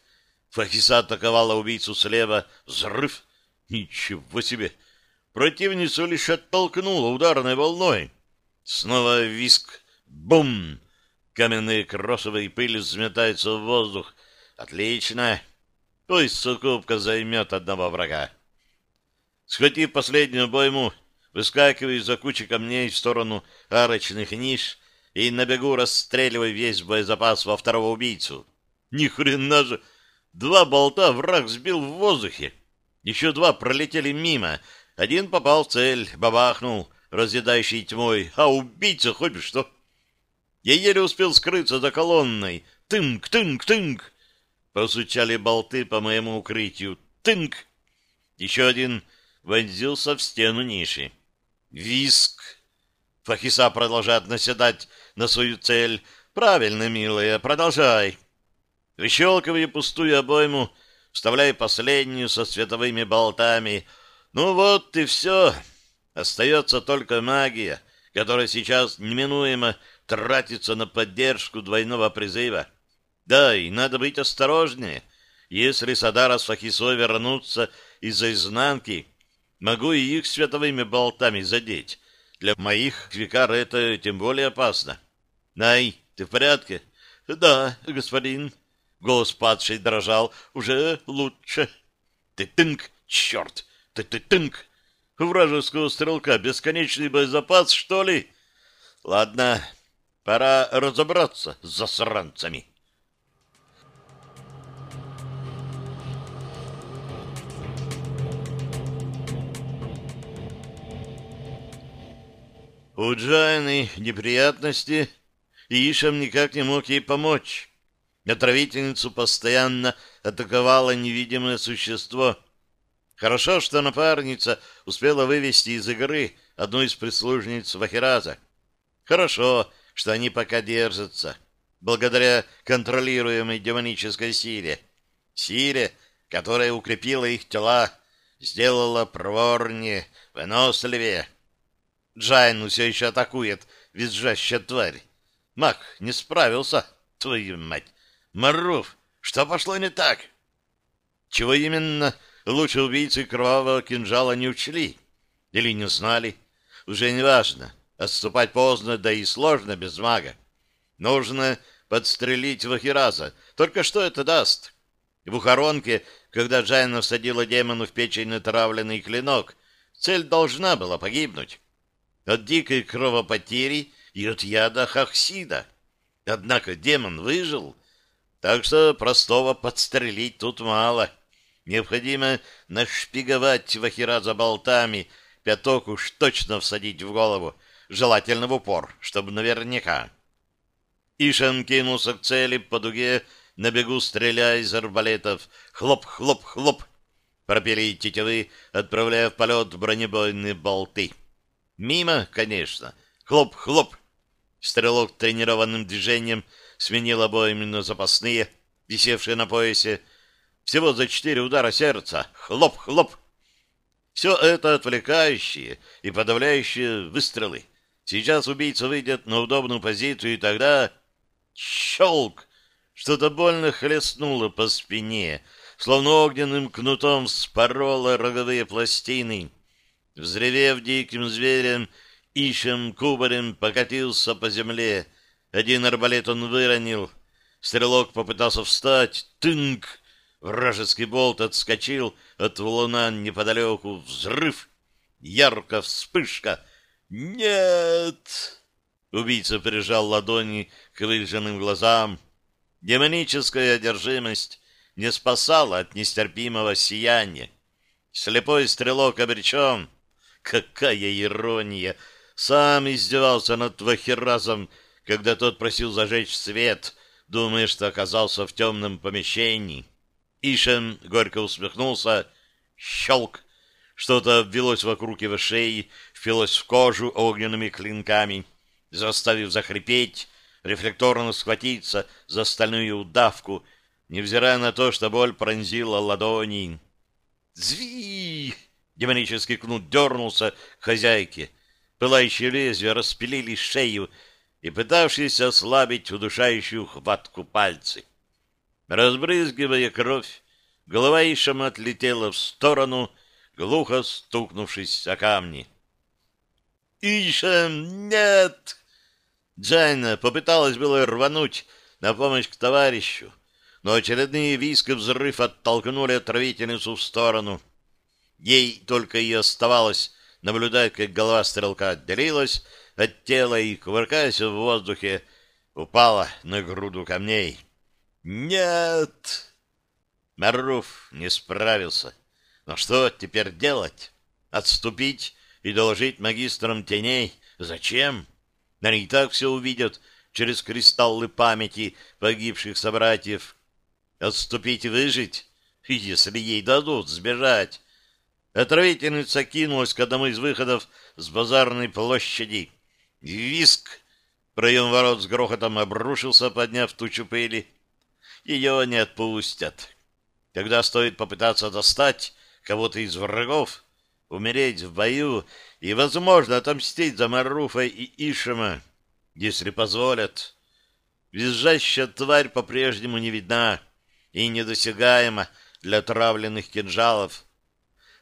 Фахиса атаковала убийцу слева. Взрыв! Ничего себе! Противницу лишь оттолкнула ударной волной. Снова виск. Бум! Каменные кроссовые пыли взметаются в воздух. Отлично! Пусть сукупка займет одного врага. Схватив последнюю бойму, выскакиваю из-за кучи камней в сторону арочных ниш и на бегу расстреливаю весь боезапас во второго убийцу. Ни хрена же! Два болта враг сбил в воздухе. Еще два пролетели мимо. Один попал в цель, бабахнул, разъедающий тьмой, а убийца хоть что. Я еле успел скрыться за колонной. Тынк, тынк, тынк. Просучали болты по моему укрытию. Тынк. Еще один вонзился в стену ниши. Виск. Фахиса продолжает наседать на свою цель. Правильно, милая, продолжай. Выщелкиваю пустую обойму, вставляю последнюю со световыми болтами. Ну вот и все. Остается только магия, которая сейчас неминуемо тратится на поддержку двойного призыва. Да, и надо быть осторожнее. Если Садара с Фахисой вернутся из-за изнанки, могу и их световыми болтами задеть. Для моих викар это тем более опасно. Най, ты в порядке? Да, господин. Голос падший дрожал. Уже лучше. Ты тынк, черт! Ты ты тынк! У вражеского стрелка бесконечный боезапас, что ли? Ладно, пора разобраться с засранцами. У Джайны неприятности, и Ишам никак не мог ей помочь. Отравительницу постоянно атаковало невидимое существо. Хорошо, что напарница успела вывести из игры одну из прислужниц Вахираза. Хорошо, что они пока держатся, благодаря контролируемой демонической силе. Силе, которая укрепила их тела, сделала проворнее, выносливее. Джайну все еще атакует визжащая тварь. Мак не справился, твою мать. Маруф, что пошло не так? Чего именно лучше убийцы кровавого кинжала не учли? Или не знали? Уже не важно. Отступать поздно, да и сложно без мага. Нужно подстрелить Вахираза. Только что это даст? В ухоронке, когда Джайна всадила демону в печень натравленный клинок, цель должна была погибнуть. От дикой кровопотери и от яда Хахсида. Однако демон выжил, так что простого подстрелить тут мало. Необходимо нашпиговать Вахираза болтами, пяток уж точно всадить в голову, желательно в упор, чтобы наверняка. Ишан кинулся к цели по дуге, на бегу стреляя из арбалетов. Хлоп, хлоп, хлоп. Пропели тетивы, отправляя в полет бронебойные болты. Мимо, конечно. Хлоп, хлоп. Стрелок тренированным движением сменил обоими на запасные, висевшие на поясе. Всего за четыре удара сердца. Хлоп, хлоп. Все это отвлекающие и подавляющие выстрелы. Сейчас убийца выйдет на удобную позицию, и тогда... Щелк! Что-то больно хлестнуло по спине, словно огненным кнутом спороло роговые пластины. Взревев диким зверем, ищем кубарем покатился по земле. Один арбалет он выронил. Стрелок попытался встать. Тынк! Вражеский болт отскочил от луна неподалеку. Взрыв! Ярко вспышка! «Нет!» Убийца прижал ладони к выжженным глазам. Демоническая одержимость не спасала от нестерпимого сияния. Слепой стрелок обречен. Какая ирония! Сам издевался над Вахиразом, когда тот просил зажечь свет, думая, что оказался в темном помещении. Ишен горько усмехнулся. Щелк! Что-то обвелось вокруг его шеи, впилось в кожу огненными клинками, заставив захрипеть, рефлекторно схватиться за стальную удавку, невзирая на то, что боль пронзила ладони. «Зви!» — демонический кнут дернулся к хозяйке. Пылающие лезвия распилили шею и пытавшиеся ослабить удушающую хватку пальцы. Разбрызгивая кровь, голова Ишама отлетела в сторону, глухо стукнувшись о камни. «Ишем, нет!» Джайна попыталась было рвануть на помощь к товарищу, но очередные виск взрыв оттолкнули отравительницу в сторону. Ей только и оставалось наблюдать, как голова стрелка отделилась от тела и, кувыркаясь в воздухе, упала на груду камней. «Нет!» Маруф не справился. Но что теперь делать? Отступить и доложить магистрам теней. Зачем? Они и так все увидят через кристаллы памяти погибших собратьев. Отступить и выжить, если ей дадут сбежать. Отравительница кинулась к одному из выходов с базарной площади. Виск! Проем ворот с грохотом обрушился, подняв тучу пыли. Ее не отпустят. Когда стоит попытаться достать кого-то из врагов, умереть в бою и, возможно, отомстить за Маруфа и Ишима, если позволят. Визжащая тварь по-прежнему не видна и недосягаема для травленных кинжалов.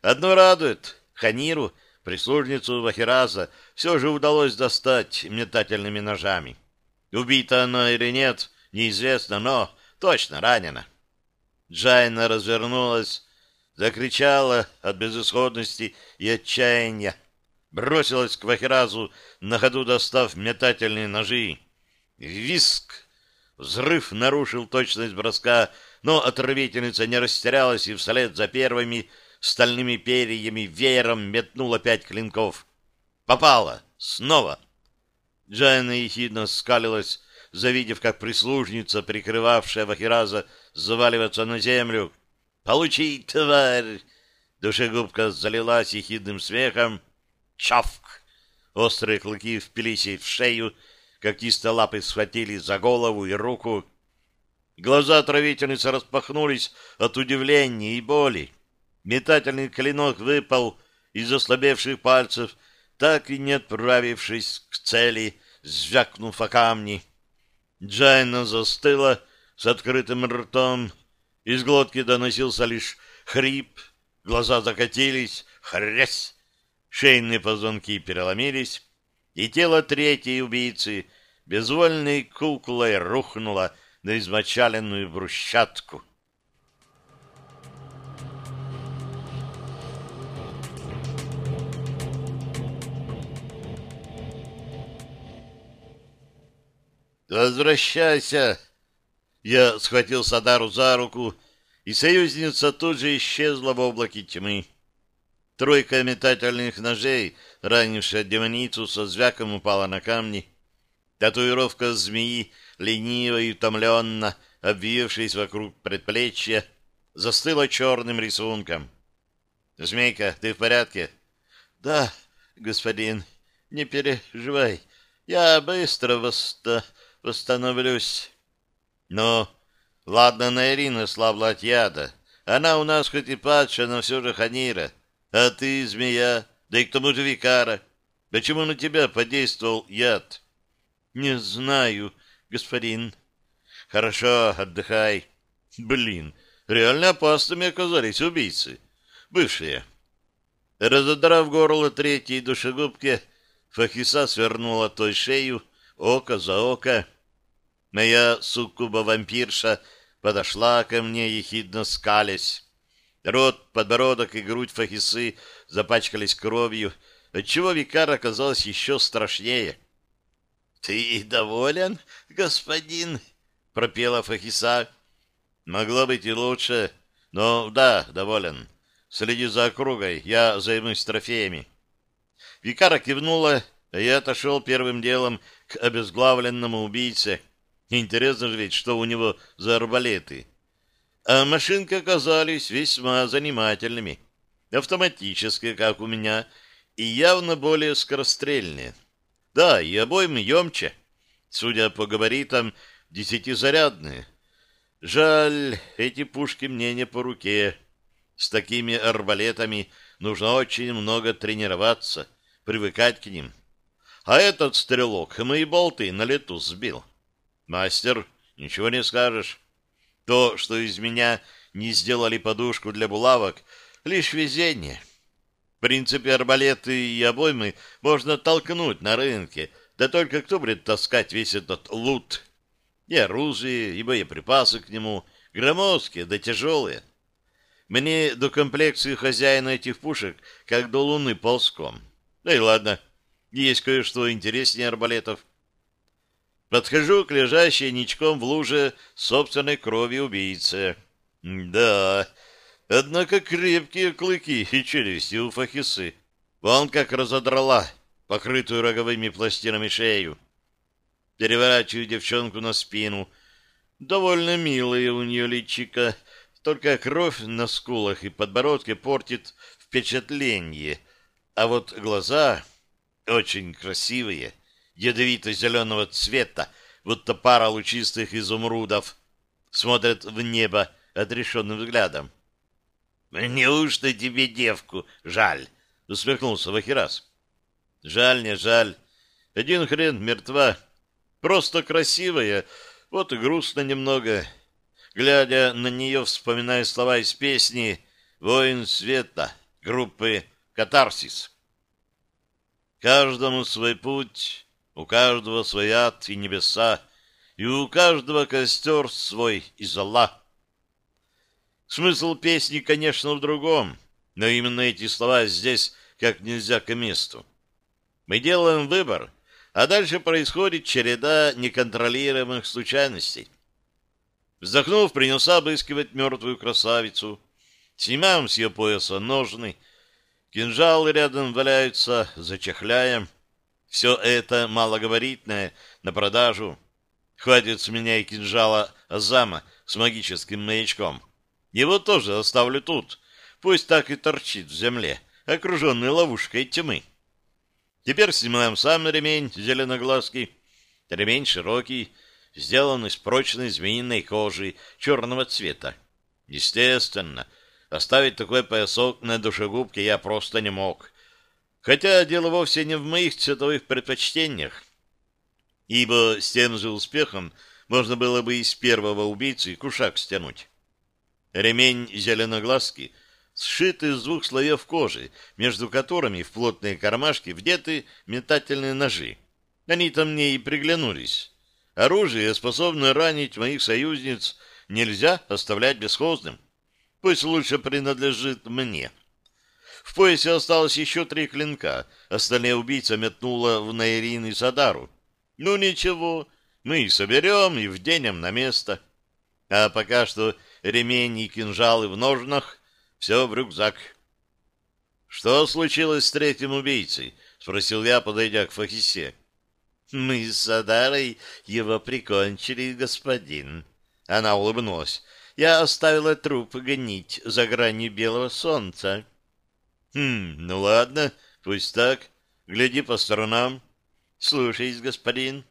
Одно радует — Ханиру, прислужницу Вахираза, все же удалось достать метательными ножами. Убита она или нет, неизвестно, но точно ранена. Джайна развернулась закричала от безысходности и отчаяния, бросилась к Вахиразу, на ходу достав метательные ножи. Виск! Взрыв нарушил точность броска, но отравительница не растерялась и вслед за первыми стальными перьями веером метнула пять клинков. Попала! Снова! Джайна ехидно скалилась, завидев, как прислужница, прикрывавшая Вахираза, заваливается на землю, Получи, тварь! Душегубка залилась ехидным смехом. Чавк! Острые клыки впились ей в шею, когтистые лапы схватили за голову и руку. Глаза отравительницы распахнулись от удивления и боли. Метательный клинок выпал из ослабевших пальцев, так и не отправившись к цели, звякнув о камни. Джайна застыла с открытым ртом. Из глотки доносился лишь хрип, глаза закатились, хрясь, шейные позвонки переломились, и тело третьей убийцы безвольной куклой рухнуло на измочаленную брусчатку. «Возвращайся!» Я схватил Садару за руку, и союзница тут же исчезла в облаке тьмы. Тройка метательных ножей, ранившая демоницу, со звяком упала на камни. Татуировка змеи, лениво и утомленно, обвившись вокруг предплечья, застыла черным рисунком. «Змейка, ты в порядке?» «Да, господин, не переживай, я быстро восста восстановлюсь. Но, ладно, Найрина слабла от яда. Она у нас хоть и падшая, но все же ханира. А ты, змея, да и к тому же викара. Почему на тебя подействовал яд? Не знаю, господин. Хорошо, отдыхай. Блин, реально опасными оказались убийцы. Бывшие. Разодрав горло третьей душегубки, Фахиса свернула той шею, око за око. Моя суккуба-вампирша подошла ко мне, ехидно скалясь. Рот, подбородок и грудь Фахисы запачкались кровью, отчего викар оказалось еще страшнее. — Ты доволен, господин? — пропела Фахиса. — Могло быть и лучше, но да, доволен. Следи за округой, я займусь трофеями. Викара кивнула, а я отошел первым делом обезглавленному убийце — Интересно же ведь, что у него за арбалеты. А машинки оказались весьма занимательными. Автоматические, как у меня, и явно более скорострельные. Да, и обоим емче. Судя по габаритам, десятизарядные. Жаль, эти пушки мне не по руке. С такими арбалетами нужно очень много тренироваться, привыкать к ним. А этот стрелок мои болты на лету сбил. Мастер, ничего не скажешь. То, что из меня не сделали подушку для булавок, лишь везение. В принципе, арбалеты и обоймы можно толкнуть на рынке, да только кто будет таскать весь этот лут? И оружие, и боеприпасы к нему, громоздкие да тяжелые. Мне до комплекции хозяина этих пушек как до луны ползком. Да и ладно, есть кое-что интереснее арбалетов. Подхожу к лежащей ничком в луже собственной крови убийцы. Да, однако крепкие клыки и челюсти у Фахисы. Вон как разодрала покрытую роговыми пластинами шею. Переворачиваю девчонку на спину. Довольно милая у нее личика, только кровь на скулах и подбородке портит впечатление. А вот глаза очень красивые — ядовито-зеленого цвета, будто пара лучистых изумрудов, смотрят в небо отрешенным взглядом. «Неужто тебе девку жаль?» — усмехнулся Вахирас. «Жаль, не жаль. Один хрен мертва. Просто красивая, вот и грустно немного. Глядя на нее, вспоминая слова из песни «Воин света» группы «Катарсис». Каждому свой путь, у каждого своя ад и небеса, и у каждого костер свой и зола. Смысл песни, конечно, в другом, но именно эти слова здесь как нельзя к месту. Мы делаем выбор, а дальше происходит череда неконтролируемых случайностей. Вздохнув, принялся обыскивать мертвую красавицу. Снимаем с ее пояса ножны. Кинжалы рядом валяются, зачехляем. Все это малогабаритное на продажу. Хватит с меня и кинжала Азама с магическим маячком. Его тоже оставлю тут. Пусть так и торчит в земле, окруженный ловушкой тьмы. Теперь снимаем сам ремень зеленоглазки. Ремень широкий, сделан из прочной змеиной кожи черного цвета. Естественно, Оставить такой поясок на душегубке я просто не мог. Хотя дело вовсе не в моих цветовых предпочтениях. Ибо с тем же успехом можно было бы из первого убийцы кушак стянуть. Ремень зеленоглазки сшит из двух слоев кожи, между которыми в плотные кармашки вдеты метательные ножи. Они-то мне и приглянулись. Оружие, способное ранить моих союзниц, нельзя оставлять бесхозным. Пусть лучше принадлежит мне. В поясе осталось еще три клинка, остальные убийца метнула в Найрин и Садару. Ну ничего, мы их соберем и вденем на место. А пока что ремень и кинжалы в ножнах, все в рюкзак. — Что случилось с третьим убийцей? — спросил я, подойдя к Фахисе. — Мы с Садарой его прикончили, господин. Она улыбнулась. Я оставила труп гнить за гранью белого солнца. — Хм, ну ладно, пусть так. Гляди по сторонам. — Слушаюсь, господин.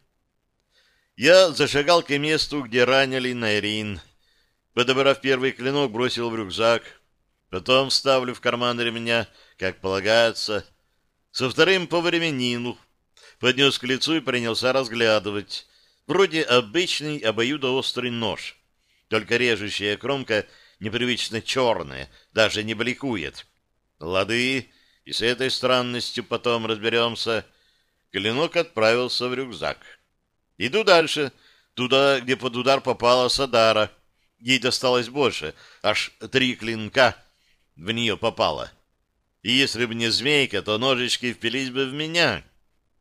Я зашагал к месту, где ранили Найрин. Подобрав первый клинок, бросил в рюкзак. Потом вставлю в карман ремня, как полагается. Со вторым по временину. Поднес к лицу и принялся разглядывать. Вроде обычный обоюдоострый нож. Только режущая кромка непривычно черная, даже не бликует. Лады, и с этой странностью потом разберемся. Клинок отправился в рюкзак. Иду дальше, туда, где под удар попала Садара. Ей досталось больше, аж три клинка в нее попало. И если бы не змейка, то ножички впились бы в меня.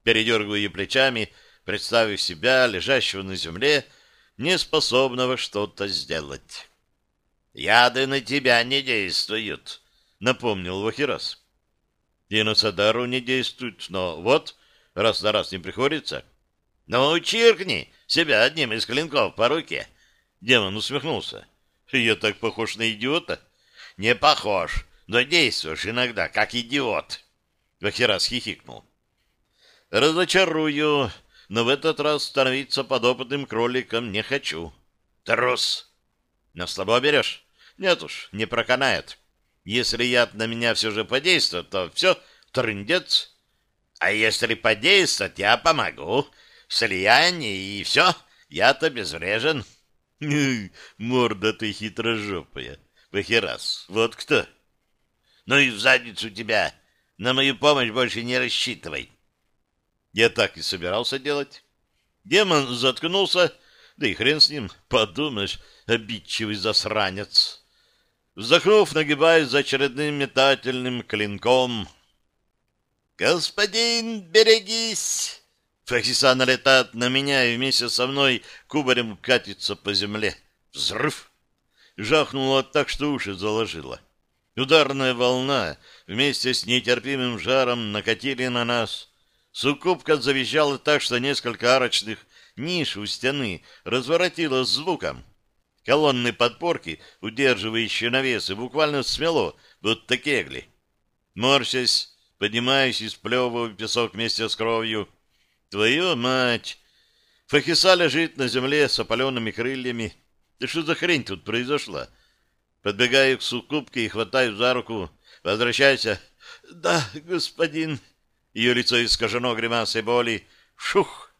Передергиваю плечами, представив себя, лежащего на земле, неспособного что-то сделать. «Яды на тебя не действуют», — напомнил Вахирас. «И на Садару не действуют, но вот, раз на раз не приходится». «Ну, чиркни себя одним из клинков по руке», Демон усмехнулся. Я так похож на идиота? Не похож, но действуешь иногда, как идиот. Вахирас хихикнул. Разочарую, но в этот раз становиться подопытным кроликом не хочу. Трус! На слабо берешь? Нет уж, не проканает. Если яд на меня все же подействует, то все, трындец. А если подействует, я помогу. Слияние и все, яд обезврежен. — Морда ты хитрожопая. Бахерас, вот кто? Ну и в задницу тебя. На мою помощь больше не рассчитывай. Я так и собирался делать. Демон заткнулся, да и хрен с ним, подумаешь, обидчивый засранец. Вздохнув, нагибаясь за очередным метательным клинком. «Господин, берегись!» Фахиса налетает на меня и вместе со мной кубарем катится по земле. Взрыв! Жахнуло так, что уши заложило. Ударная волна вместе с нетерпимым жаром накатили на нас. Суккубка завизжала так, что несколько арочных ниш у стены разворотило звуком. Колонны подпорки, удерживающие навесы, буквально смело, будто кегли. Морщась, поднимаясь и сплевывая песок вместе с кровью, Твою мать! Фахиса лежит на земле с опаленными крыльями. Да что за хрень тут произошла? Подбегаю к суккубке и хватаю за руку. Возвращайся. Да, господин. Ее лицо искажено гримасой боли. Шух!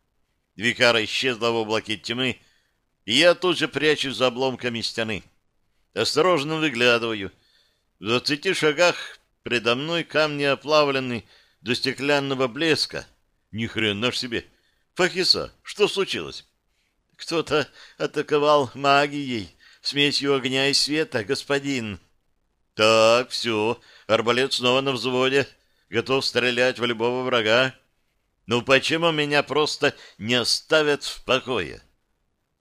Викара исчезла в облаке тьмы, и я тут же прячусь за обломками стены. Осторожно выглядываю. В двадцати шагах предо мной камни оплавлены до стеклянного блеска. Ни хрена ж себе. Фахиса, что случилось? Кто-то атаковал магией, смесью огня и света, господин. Так, все, арбалет снова на взводе, готов стрелять в любого врага. Ну почему меня просто не оставят в покое?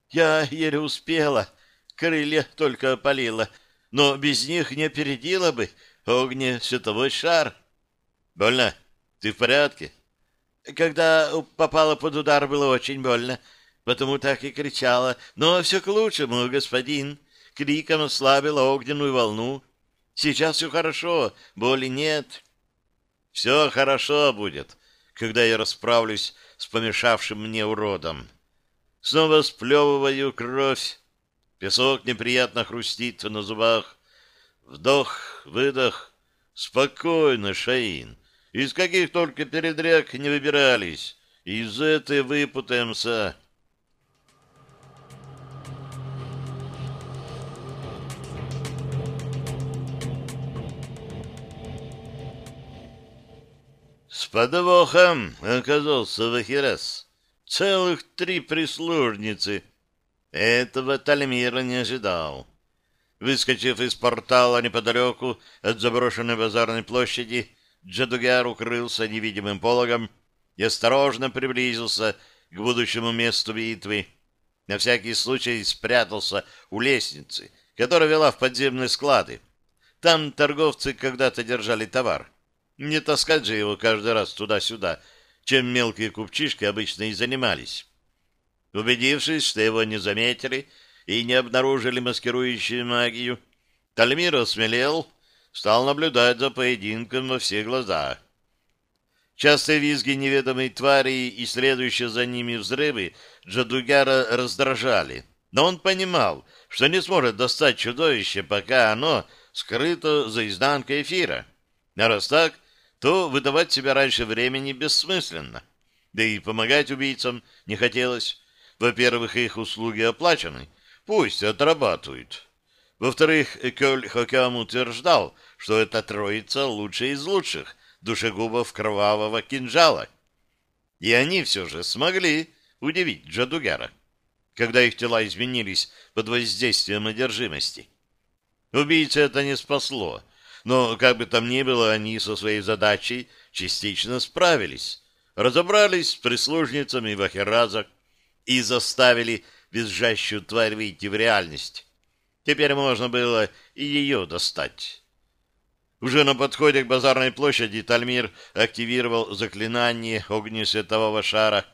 Я еле успела, крылья только опалила, но без них не опередила бы огне световой шар. Больно? Ты в порядке? Когда попала под удар, было очень больно, потому так и кричала. Но все к лучшему, господин. Криком ослабила огненную волну. Сейчас все хорошо, боли нет. Все хорошо будет, когда я расправлюсь с помешавшим мне уродом. Снова сплевываю кровь. Песок неприятно хрустит на зубах. Вдох, выдох. Спокойно, Шаин. Из каких только передряг не выбирались. Из этой выпутаемся. Подвохом оказался Вахирас. Целых три прислужницы. Этого Тальмира не ожидал. Выскочив из портала неподалеку от заброшенной базарной площади, Джадугяр укрылся невидимым пологом и осторожно приблизился к будущему месту битвы. На всякий случай спрятался у лестницы, которая вела в подземные склады. Там торговцы когда-то держали товар. Не таскать же его каждый раз туда-сюда, чем мелкие купчишки обычно и занимались. Убедившись, что его не заметили и не обнаружили маскирующую магию, Тальмир осмелел, стал наблюдать за поединком во все глаза. Частые визги неведомой твари и следующие за ними взрывы Джадугяра раздражали, но он понимал, что не сможет достать чудовище, пока оно скрыто за изнанкой эфира. А раз так, то выдавать себя раньше времени бессмысленно. Да и помогать убийцам не хотелось. Во-первых, их услуги оплачены. Пусть отрабатывают. Во-вторых, Кёль Хокям утверждал, что эта троица лучшая из лучших душегубов кровавого кинжала. И они все же смогли удивить Джадугяра, когда их тела изменились под воздействием одержимости. Убийце это не спасло, но, как бы там ни было, они со своей задачей частично справились, разобрались с прислужницами Вахираза и заставили визжащую тварь выйти в реальность. Теперь можно было и ее достать. Уже на подходе к базарной площади Тальмир активировал заклинание огнесветового шара.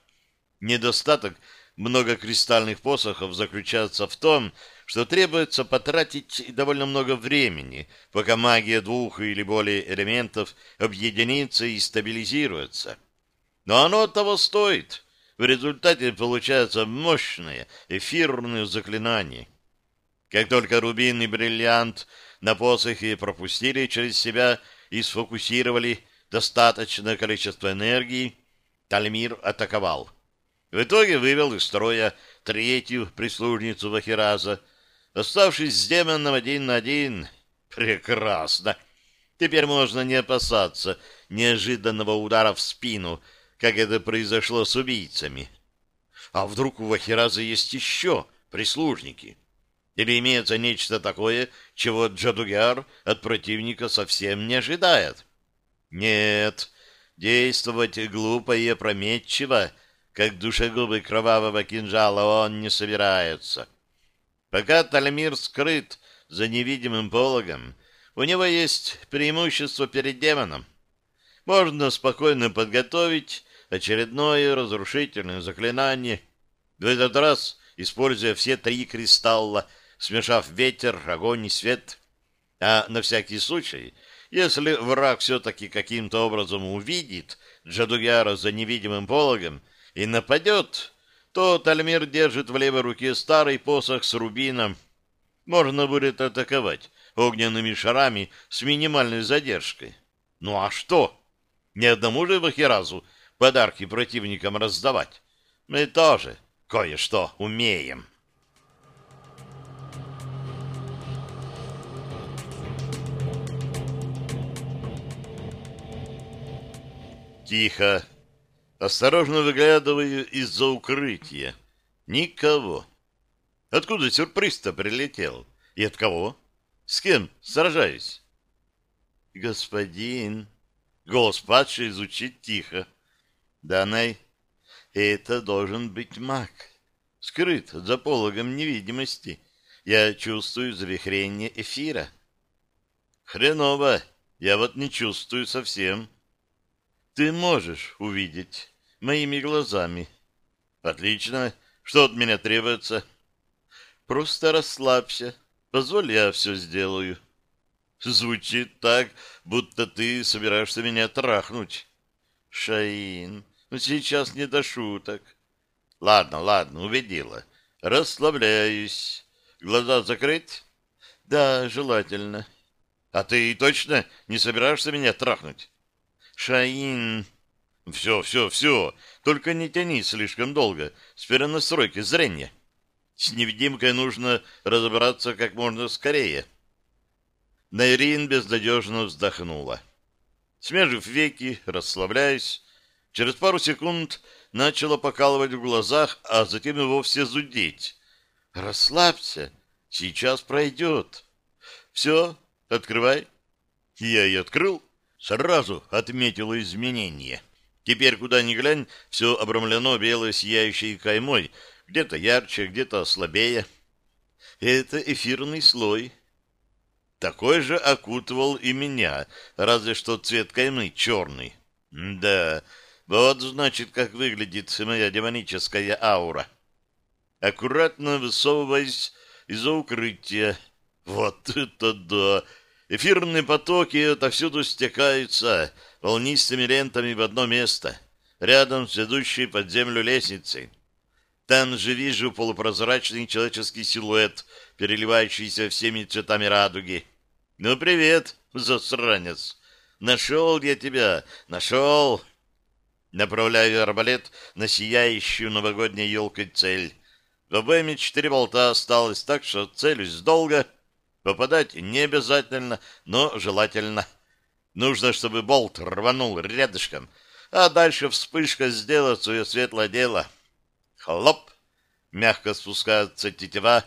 Недостаток многокристальных посохов заключается в том, что требуется потратить довольно много времени, пока магия двух или более элементов объединится и стабилизируется. Но оно того стоит. В результате получается мощное эфирное заклинание. Как только рубин и бриллиант на посохе пропустили через себя и сфокусировали достаточное количество энергии, Тальмир атаковал. В итоге вывел из строя третью прислужницу Вахираза, Оставшись с демоном один на один, прекрасно. Теперь можно не опасаться неожиданного удара в спину, как это произошло с убийцами. А вдруг у Вахираза есть еще прислужники? Или имеется нечто такое, чего Джадугяр от противника совсем не ожидает? Нет, действовать глупо и опрометчиво, как душегубы кровавого кинжала, он не собирается. Пока Тальмир скрыт за невидимым пологом, у него есть преимущество перед демоном. Можно спокойно подготовить очередное разрушительное заклинание. В этот раз, используя все три кристалла, смешав ветер, огонь и свет. А на всякий случай, если враг все-таки каким-то образом увидит Джадугяра за невидимым пологом и нападет, то Тальмир держит в левой руке старый посох с рубином. Можно будет атаковать огненными шарами с минимальной задержкой. Ну а что? Ни одному же Вахиразу подарки противникам раздавать. Мы тоже кое-что умеем. Тихо. Осторожно выглядываю из-за укрытия. Никого. Откуда сюрприз-то прилетел? И от кого? С кем сражаюсь? Господин, голос падший звучит тихо. Данай, это должен быть маг. Скрыт за пологом невидимости. Я чувствую завихрение эфира. Хреново, я вот не чувствую совсем. Ты можешь увидеть моими глазами. Отлично. Что от меня требуется? Просто расслабься. Позволь, я все сделаю. Звучит так, будто ты собираешься меня трахнуть. Шаин, ну сейчас не до шуток. Ладно, ладно, убедила. Расслабляюсь. Глаза закрыть? Да, желательно. А ты точно не собираешься меня трахнуть? Шаин... Все, все, все. Только не тяни слишком долго с перенастройки зрения. С невидимкой нужно разобраться как можно скорее. Найрин безнадежно вздохнула. Смежив веки, расслабляясь, через пару секунд начала покалывать в глазах, а затем и вовсе зудеть. «Расслабься, сейчас пройдет. Все, открывай». Я и открыл, сразу отметила изменение. Теперь, куда ни глянь, все обрамлено белой сияющей каймой, где-то ярче, где-то слабее. Это эфирный слой. Такой же окутывал и меня, разве что цвет каймы черный. Да, вот значит, как выглядит моя демоническая аура. Аккуратно высовываясь из-за укрытия. Вот это да! Эфирные потоки отовсюду стекаются волнистыми лентами в одно место, рядом с ведущей под землю лестницей. Там же вижу полупрозрачный человеческий силуэт, переливающийся всеми цветами радуги. Ну, привет, засранец! Нашел я тебя, нашел! Направляю арбалет на сияющую новогодней елкой цель. В обойме четыре болта осталось так, что целюсь долго. Попадать не обязательно, но желательно. Нужно, чтобы болт рванул рядышком, а дальше вспышка сделает свое светлое дело. Хлоп! Мягко спускается тетива.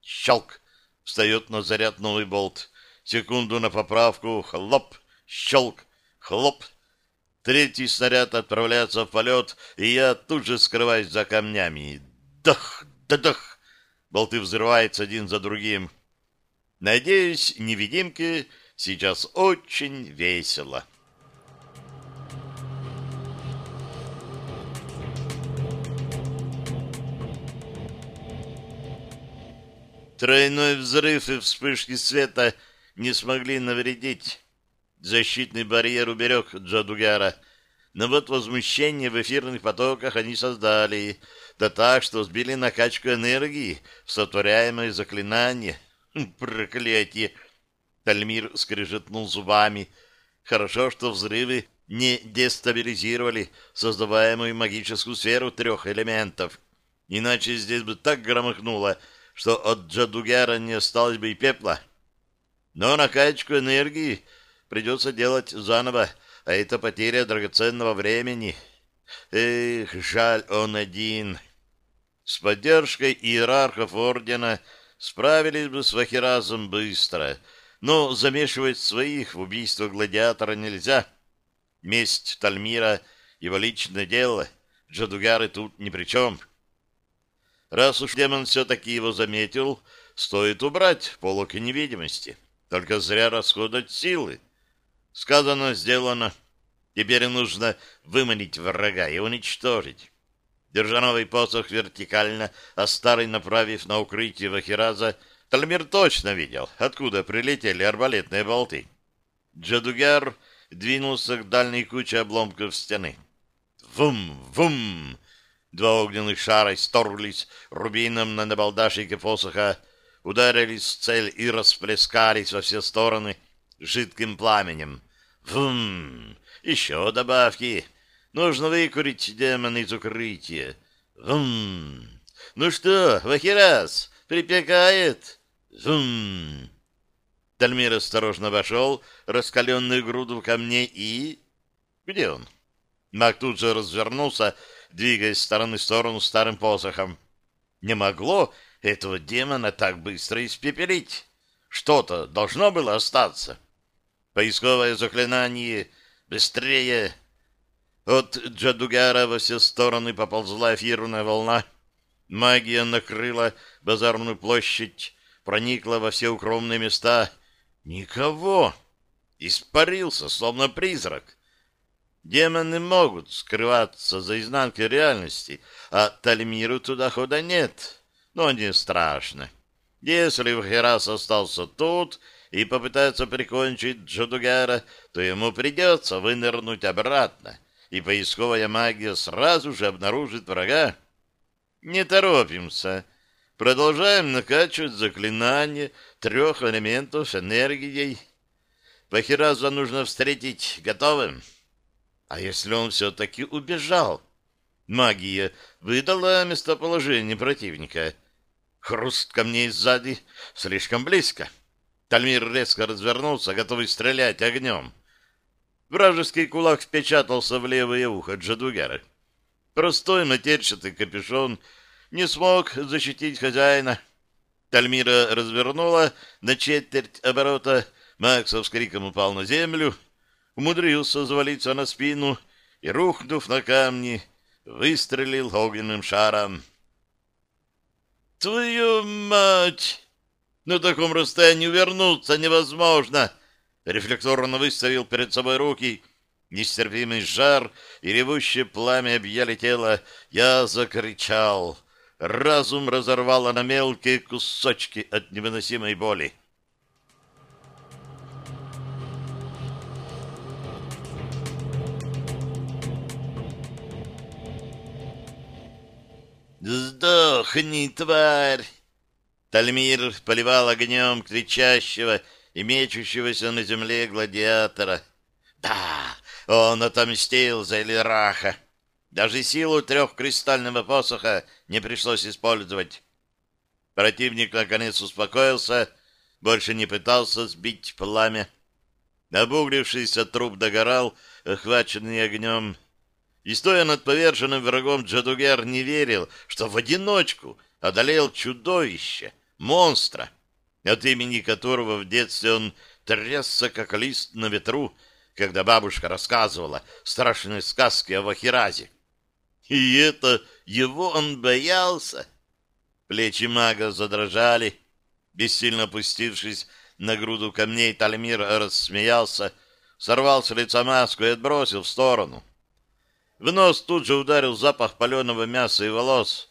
Щелк! Встает на заряд новый болт. Секунду на поправку. Хлоп! Щелк! Хлоп! Третий снаряд отправляется в полет, и я тут же скрываюсь за камнями. Дах! Да-дах! Болты взрываются один за другим. Надеюсь, невидимки сейчас очень весело. Тройной взрыв и вспышки света не смогли навредить. Защитный барьер уберег Джадугара, но вот возмущение в эфирных потоках они создали, да так, что сбили накачку энергии в сотворяемое заклинание. (laughs) Проклятие! Тальмир скрежетнул зубами. Хорошо, что взрывы не дестабилизировали создаваемую магическую сферу трех элементов. Иначе здесь бы так громыхнуло, что от Джадугера не осталось бы и пепла. Но накачку энергии придется делать заново, а это потеря драгоценного времени. Эх, жаль он один. С поддержкой иерархов ордена справились бы с Вахиразом быстро, но замешивать своих в убийство гладиатора нельзя. Месть Тальмира — его личное дело, Джадугары тут ни при чем. Раз уж демон все-таки его заметил, стоит убрать полок невидимости. Только зря расходовать силы. Сказано, сделано. Теперь нужно выманить врага и уничтожить. Держа новый посох вертикально, а старый направив на укрытие Вахираза, Тальмир точно видел, откуда прилетели арбалетные болты. Джадугер двинулся к дальней куче обломков стены. Вум! Вум! Два огненных шара исторглись рубином на набалдашнике посоха, ударились в цель и расплескались во все стороны жидким пламенем. Вум! Еще добавки! Нужно выкурить демона из укрытия. Вум! Ну что, Вахирас, припекает? Вум! Тальмир осторожно вошел, раскаленную груду камней и... Где он? Маг тут же развернулся, двигаясь стороны в сторону старым посохом. Не могло этого демона так быстро испепелить. Что-то должно было остаться. Поисковое заклинание «Быстрее!» От Джадугара во все стороны поползла эфирная волна. Магия накрыла базарную площадь, проникла во все укромные места. Никого! Испарился, словно призрак. Демоны могут скрываться за изнанкой реальности, а Тальмиру туда хода нет. Но не страшно. Если Вахерас остался тут и попытается прикончить Джадугара, то ему придется вынырнуть обратно и поисковая магия сразу же обнаружит врага. Не торопимся. Продолжаем накачивать заклинание трех элементов энергией. Вахираза нужно встретить готовым. А если он все-таки убежал? Магия выдала местоположение противника. Хруст камней сзади слишком близко. Тальмир резко развернулся, готовый стрелять огнем. Вражеский кулак впечатался в левое ухо Джадугера. Простой матерчатый капюшон не смог защитить хозяина. Тальмира развернула на четверть оборота. Максов с криком упал на землю, умудрился завалиться на спину и, рухнув на камни, выстрелил огненным шаром. «Твою мать! На таком расстоянии вернуться невозможно!» Рефлекторно выставил перед собой руки. Нестерпимый жар и ревущее пламя объяли тело. Я закричал. Разум разорвало на мелкие кусочки от невыносимой боли. «Сдохни, тварь!» Тальмир поливал огнем кричащего и мечущегося на земле гладиатора. «Да, он отомстил за Элираха. Даже силу трехкристального посоха не пришлось использовать. Противник наконец успокоился, больше не пытался сбить пламя. Обуглившийся труп догорал, охваченный огнем. И, стоя над поверженным врагом, Джадугер не верил, что в одиночку одолел чудовище, монстра, от имени которого в детстве он трясся, как лист на ветру, когда бабушка рассказывала страшные сказки о Вахиразе. И это его он боялся. Плечи мага задрожали. Бессильно опустившись на груду камней, Тальмир рассмеялся, сорвал с лица маску и отбросил в сторону. В нос тут же ударил запах паленого мяса и волос.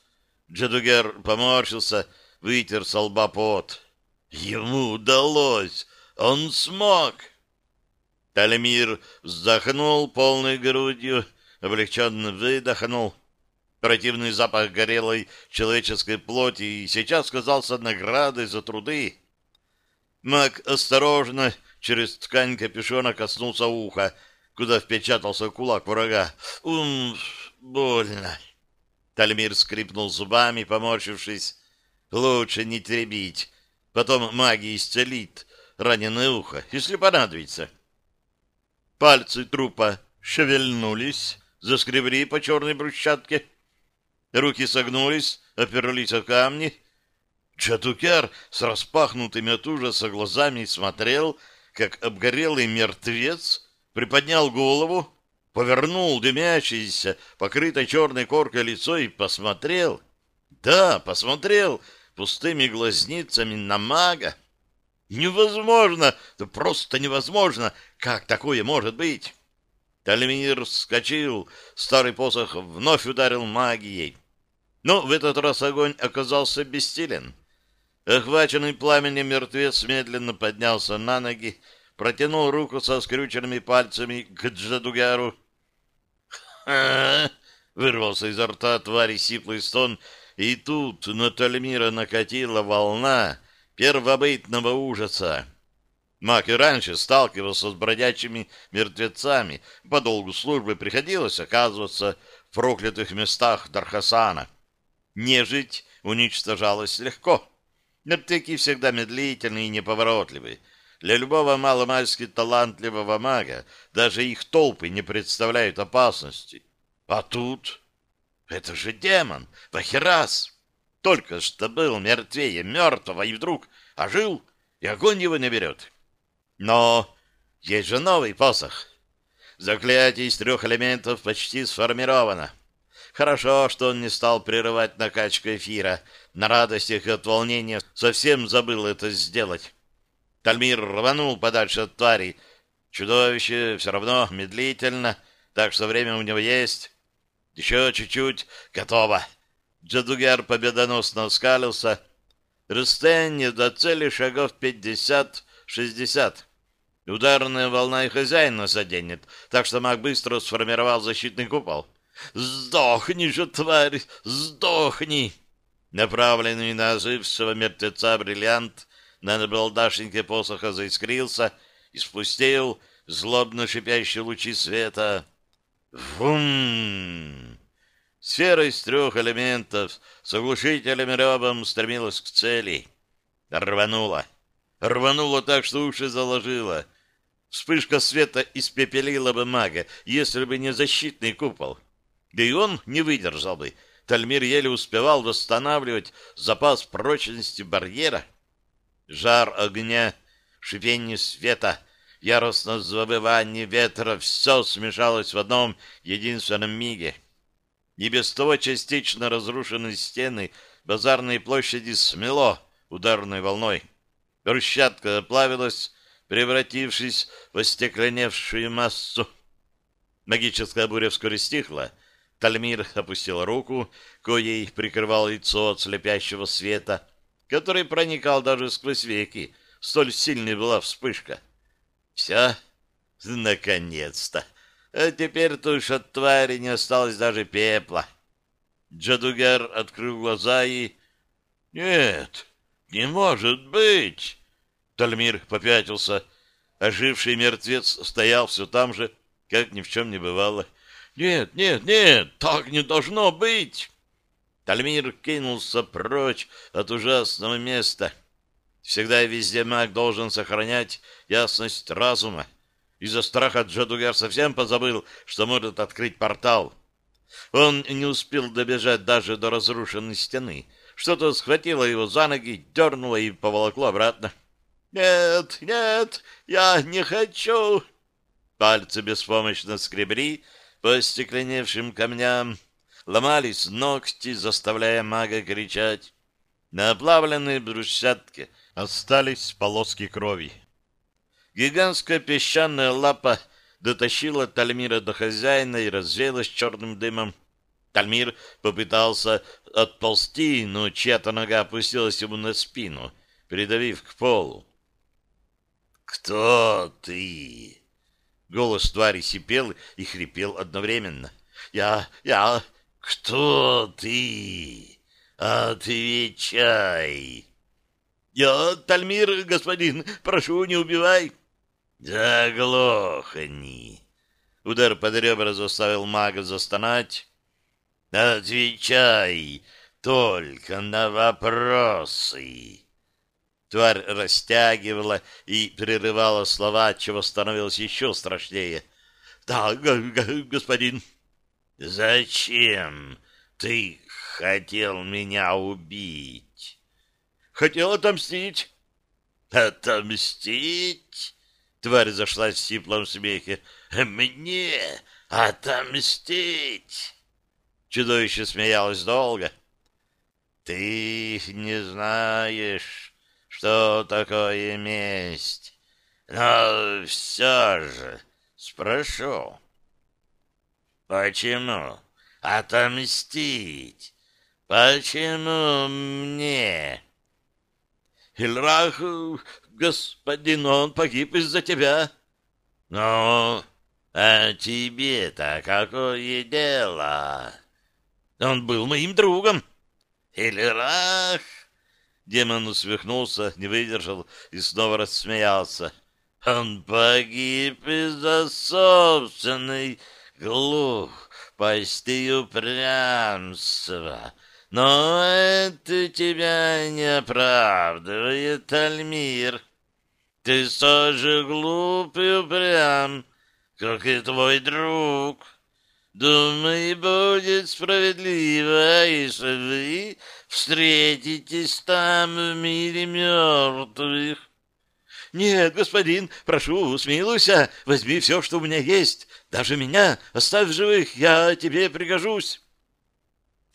Джадугер поморщился, вытер со лба пот. Ему удалось! Он смог! Талемир вздохнул полной грудью, облегченно выдохнул. Противный запах горелой человеческой плоти и сейчас казался наградой за труды. Маг осторожно через ткань капюшона коснулся уха, куда впечатался кулак врага. «Ум, больно!» Тальмир скрипнул зубами, поморщившись. «Лучше не требить. Потом магия исцелит раненое ухо, если понадобится». Пальцы трупа шевельнулись, заскребли по черной брусчатке. Руки согнулись, оперлись о камни. Чатукяр с распахнутыми от ужаса глазами смотрел, как обгорелый мертвец приподнял голову, повернул дымящееся, покрытое черной коркой лицо и посмотрел. Да, посмотрел пустыми глазницами на мага. Невозможно, да просто невозможно, как такое может быть? Тальмир вскочил, старый посох вновь ударил магией. Но в этот раз огонь оказался бессилен. Охваченный пламенем мертвец медленно поднялся на ноги, протянул руку со скрюченными пальцами к Джадугару. Вырвался изо рта твари сиплый стон, и тут на Тальмира накатила волна первобытного ужаса. Мак и раньше сталкивался с бродячими мертвецами, по долгу службы приходилось оказываться в проклятых местах Дархасана. Нежить уничтожалась легко. Мертвяки всегда медлительные и неповоротливые — для любого маломальски талантливого мага даже их толпы не представляют опасности. А тут... Это же демон, Вахирас! Только что был мертвее мертвого, и вдруг ожил, и огонь его не берет. Но есть же новый посох. Заклятие из трех элементов почти сформировано. Хорошо, что он не стал прерывать накачку эфира. На радостях и от волнения совсем забыл это сделать. Тальмир рванул подальше от твари. Чудовище все равно медлительно, так что время у него есть. Еще чуть-чуть. Готово. Джадугер победоносно скалился. Расстояние до цели шагов пятьдесят-шестьдесят. Ударная волна и хозяина заденет, так что маг быстро сформировал защитный купол. «Сдохни же, тварь! Сдохни!» Направленный на ожившего мертвеца бриллиант на набалдашнике посоха заискрился и спустил злобно шипящие лучи света. Вум! Сфера из трех элементов с оглушительным ревом стремилась к цели. Рванула. Рванула так, что уши заложила. Вспышка света испепелила бы мага, если бы не защитный купол. Да и он не выдержал бы. Тальмир еле успевал восстанавливать запас прочности барьера. Жар огня, шипение света, яростное завывание ветра — все смешалось в одном единственном миге. И без того частично разрушенные стены базарной площади смело ударной волной. Брусчатка оплавилась, превратившись в остекленевшую массу. Магическая буря вскоре стихла. Тальмир опустил руку, коей прикрывал лицо от слепящего света, который проникал даже сквозь веки. Столь сильной была вспышка. Все? Наконец-то! А теперь-то уж от твари не осталось даже пепла. Джадугер открыл глаза и... Нет, не может быть! Тальмир попятился. Оживший мертвец стоял все там же, как ни в чем не бывало. «Нет, нет, нет, так не должно быть!» Тальмир кинулся прочь от ужасного места. Всегда и везде маг должен сохранять ясность разума. Из-за страха Джадугар совсем позабыл, что может открыть портал. Он не успел добежать даже до разрушенной стены. Что-то схватило его за ноги, дернуло и поволокло обратно. «Нет, нет, я не хочу!» Пальцы беспомощно скребли по стекленевшим камням, ломались ногти, заставляя мага кричать. На оплавленной брусчатке остались полоски крови. Гигантская песчаная лапа дотащила Тальмира до хозяина и развеялась черным дымом. Тальмир попытался отползти, но чья-то нога опустилась ему на спину, придавив к полу. «Кто ты?» Голос твари сипел и хрипел одновременно. «Я... я... кто ты? Отвечай!» «Я Тальмир, господин, прошу, не убивай!» «Заглохни!» Удар под ребра заставил мага застонать. «Отвечай только на вопросы!» Тварь растягивала и прерывала слова, чего становилось еще страшнее. «Да, господин». «Зачем ты хотел меня убить?» «Хотел отомстить». «Отомстить?» Тварь зашлась в сиплом смехе. «Мне отомстить?» Чудовище смеялось долго. «Ты не знаешь...» что такое месть. Но все же спрошу. Почему отомстить? Почему мне? Ильрах, господин, он погиб из-за тебя. Ну, а тебе-то какое дело? Он был моим другом. Ильрах, Демон усмехнулся, не выдержал и снова рассмеялся. Он погиб из-за собственной глупости и упрямства. Но это тебя не оправдывает, Альмир. Ты тоже глуп и упрям, как и твой друг. Думаю, будет справедливо, если вы встретитесь там в мире мертвых. Нет, господин, прошу, смилуйся, возьми все, что у меня есть, даже меня, оставь живых, я тебе пригожусь.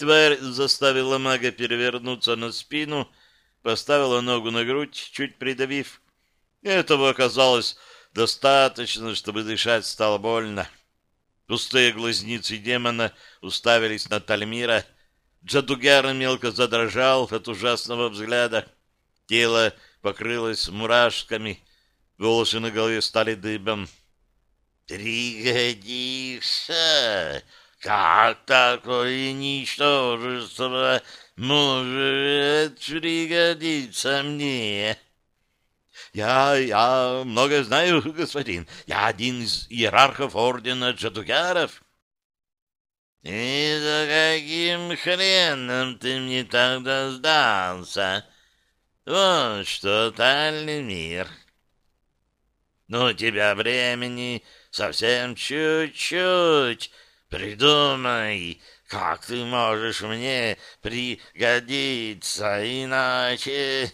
Тварь заставила мага перевернуться на спину, поставила ногу на грудь, чуть придавив. Этого оказалось достаточно, чтобы дышать стало больно. Пустые глазницы демона уставились на Тальмира, Джадугяр мелко задрожал от ужасного взгляда. Тело покрылось мурашками, волосы на голове стали дыбом. «Пригодишься! Как такое ничтожество может пригодиться мне?» Я, я много знаю, господин. Я один из иерархов ордена Джадугаров. И за каким хреном ты мне тогда сдался? Вот что, тайный мир. Ну, тебя времени совсем чуть-чуть. Придумай, как ты можешь мне пригодиться, иначе...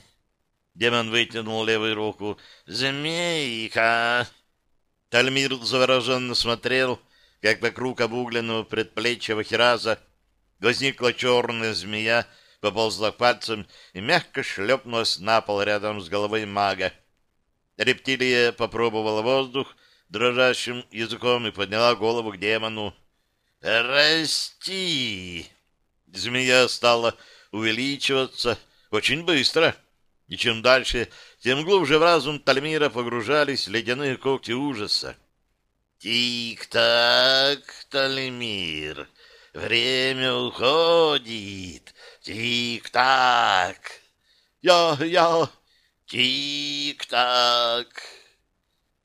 Демон вытянул левую руку. «Змейка!» Тальмир завороженно смотрел, как вокруг обугленного предплечья Вахираза возникла черная змея, поползла пальцем и мягко шлепнулась на пол рядом с головой мага. Рептилия попробовала воздух дрожащим языком и подняла голову к демону. «Расти!» Змея стала увеличиваться очень быстро — и чем дальше, тем глубже в разум Тальмира погружались ледяные когти ужаса. «Тик-так, Тальмир, время уходит, тик-так!» «Я, я...» «Тик-так!»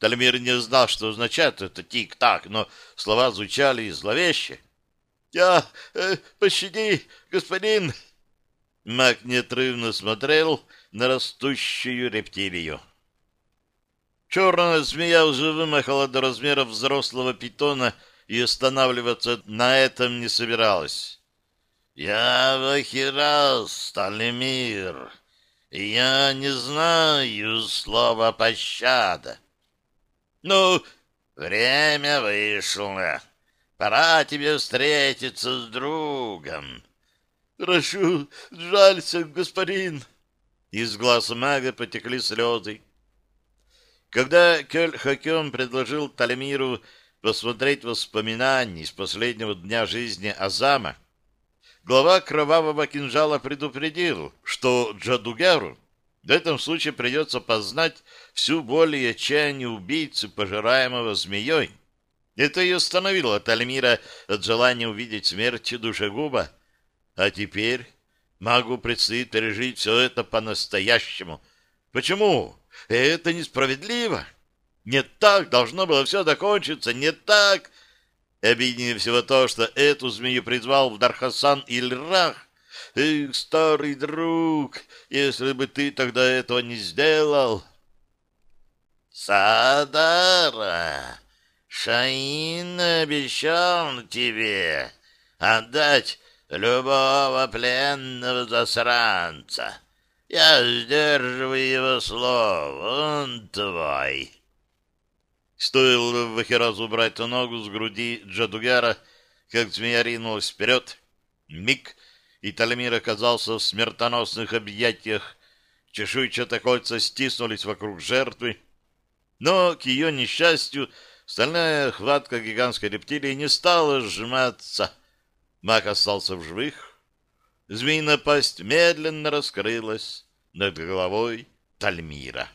Тальмир не знал, что означает это «тик-так», но слова звучали зловеще. «Я... Э, пощади, господин!» Маг неотрывно смотрел на растущую рептилию. Черная змея уже вымахала до размеров взрослого питона и останавливаться на этом не собиралась. «Я Вахирас, Талемир, я не знаю слова пощада». «Ну, время вышло. Пора тебе встретиться с другом». «Прошу, жалься, господин». Из глаз мага потекли слезы. Когда Кёль Хакём предложил Талемиру посмотреть воспоминания из последнего дня жизни Азама, глава кровавого кинжала предупредил, что Джадугару в этом случае придется познать всю боль и отчаяние убийцы, пожираемого змеей. Это и остановило Тальмира от желания увидеть смерть душегуба. А теперь Магу предстоит пережить все это по-настоящему. Почему? Это несправедливо. Не так должно было все закончиться, не так. Обиднее всего то, что эту змею призвал в Дархасан Ильрах. Эх, старый друг, если бы ты тогда этого не сделал. Садара, Шаин обещал тебе отдать любого пленного засранца. Я сдерживаю его слово, он твой. Стоило Вахиразу убрать ногу с груди Джадугара, как змея ринулась вперед. Миг, и Талемир оказался в смертоносных объятиях. Чешуйчатые кольца стиснулись вокруг жертвы. Но, к ее несчастью, стальная хватка гигантской рептилии не стала сжиматься — Маг остался в живых. Змеиная пасть медленно раскрылась над головой Тальмира.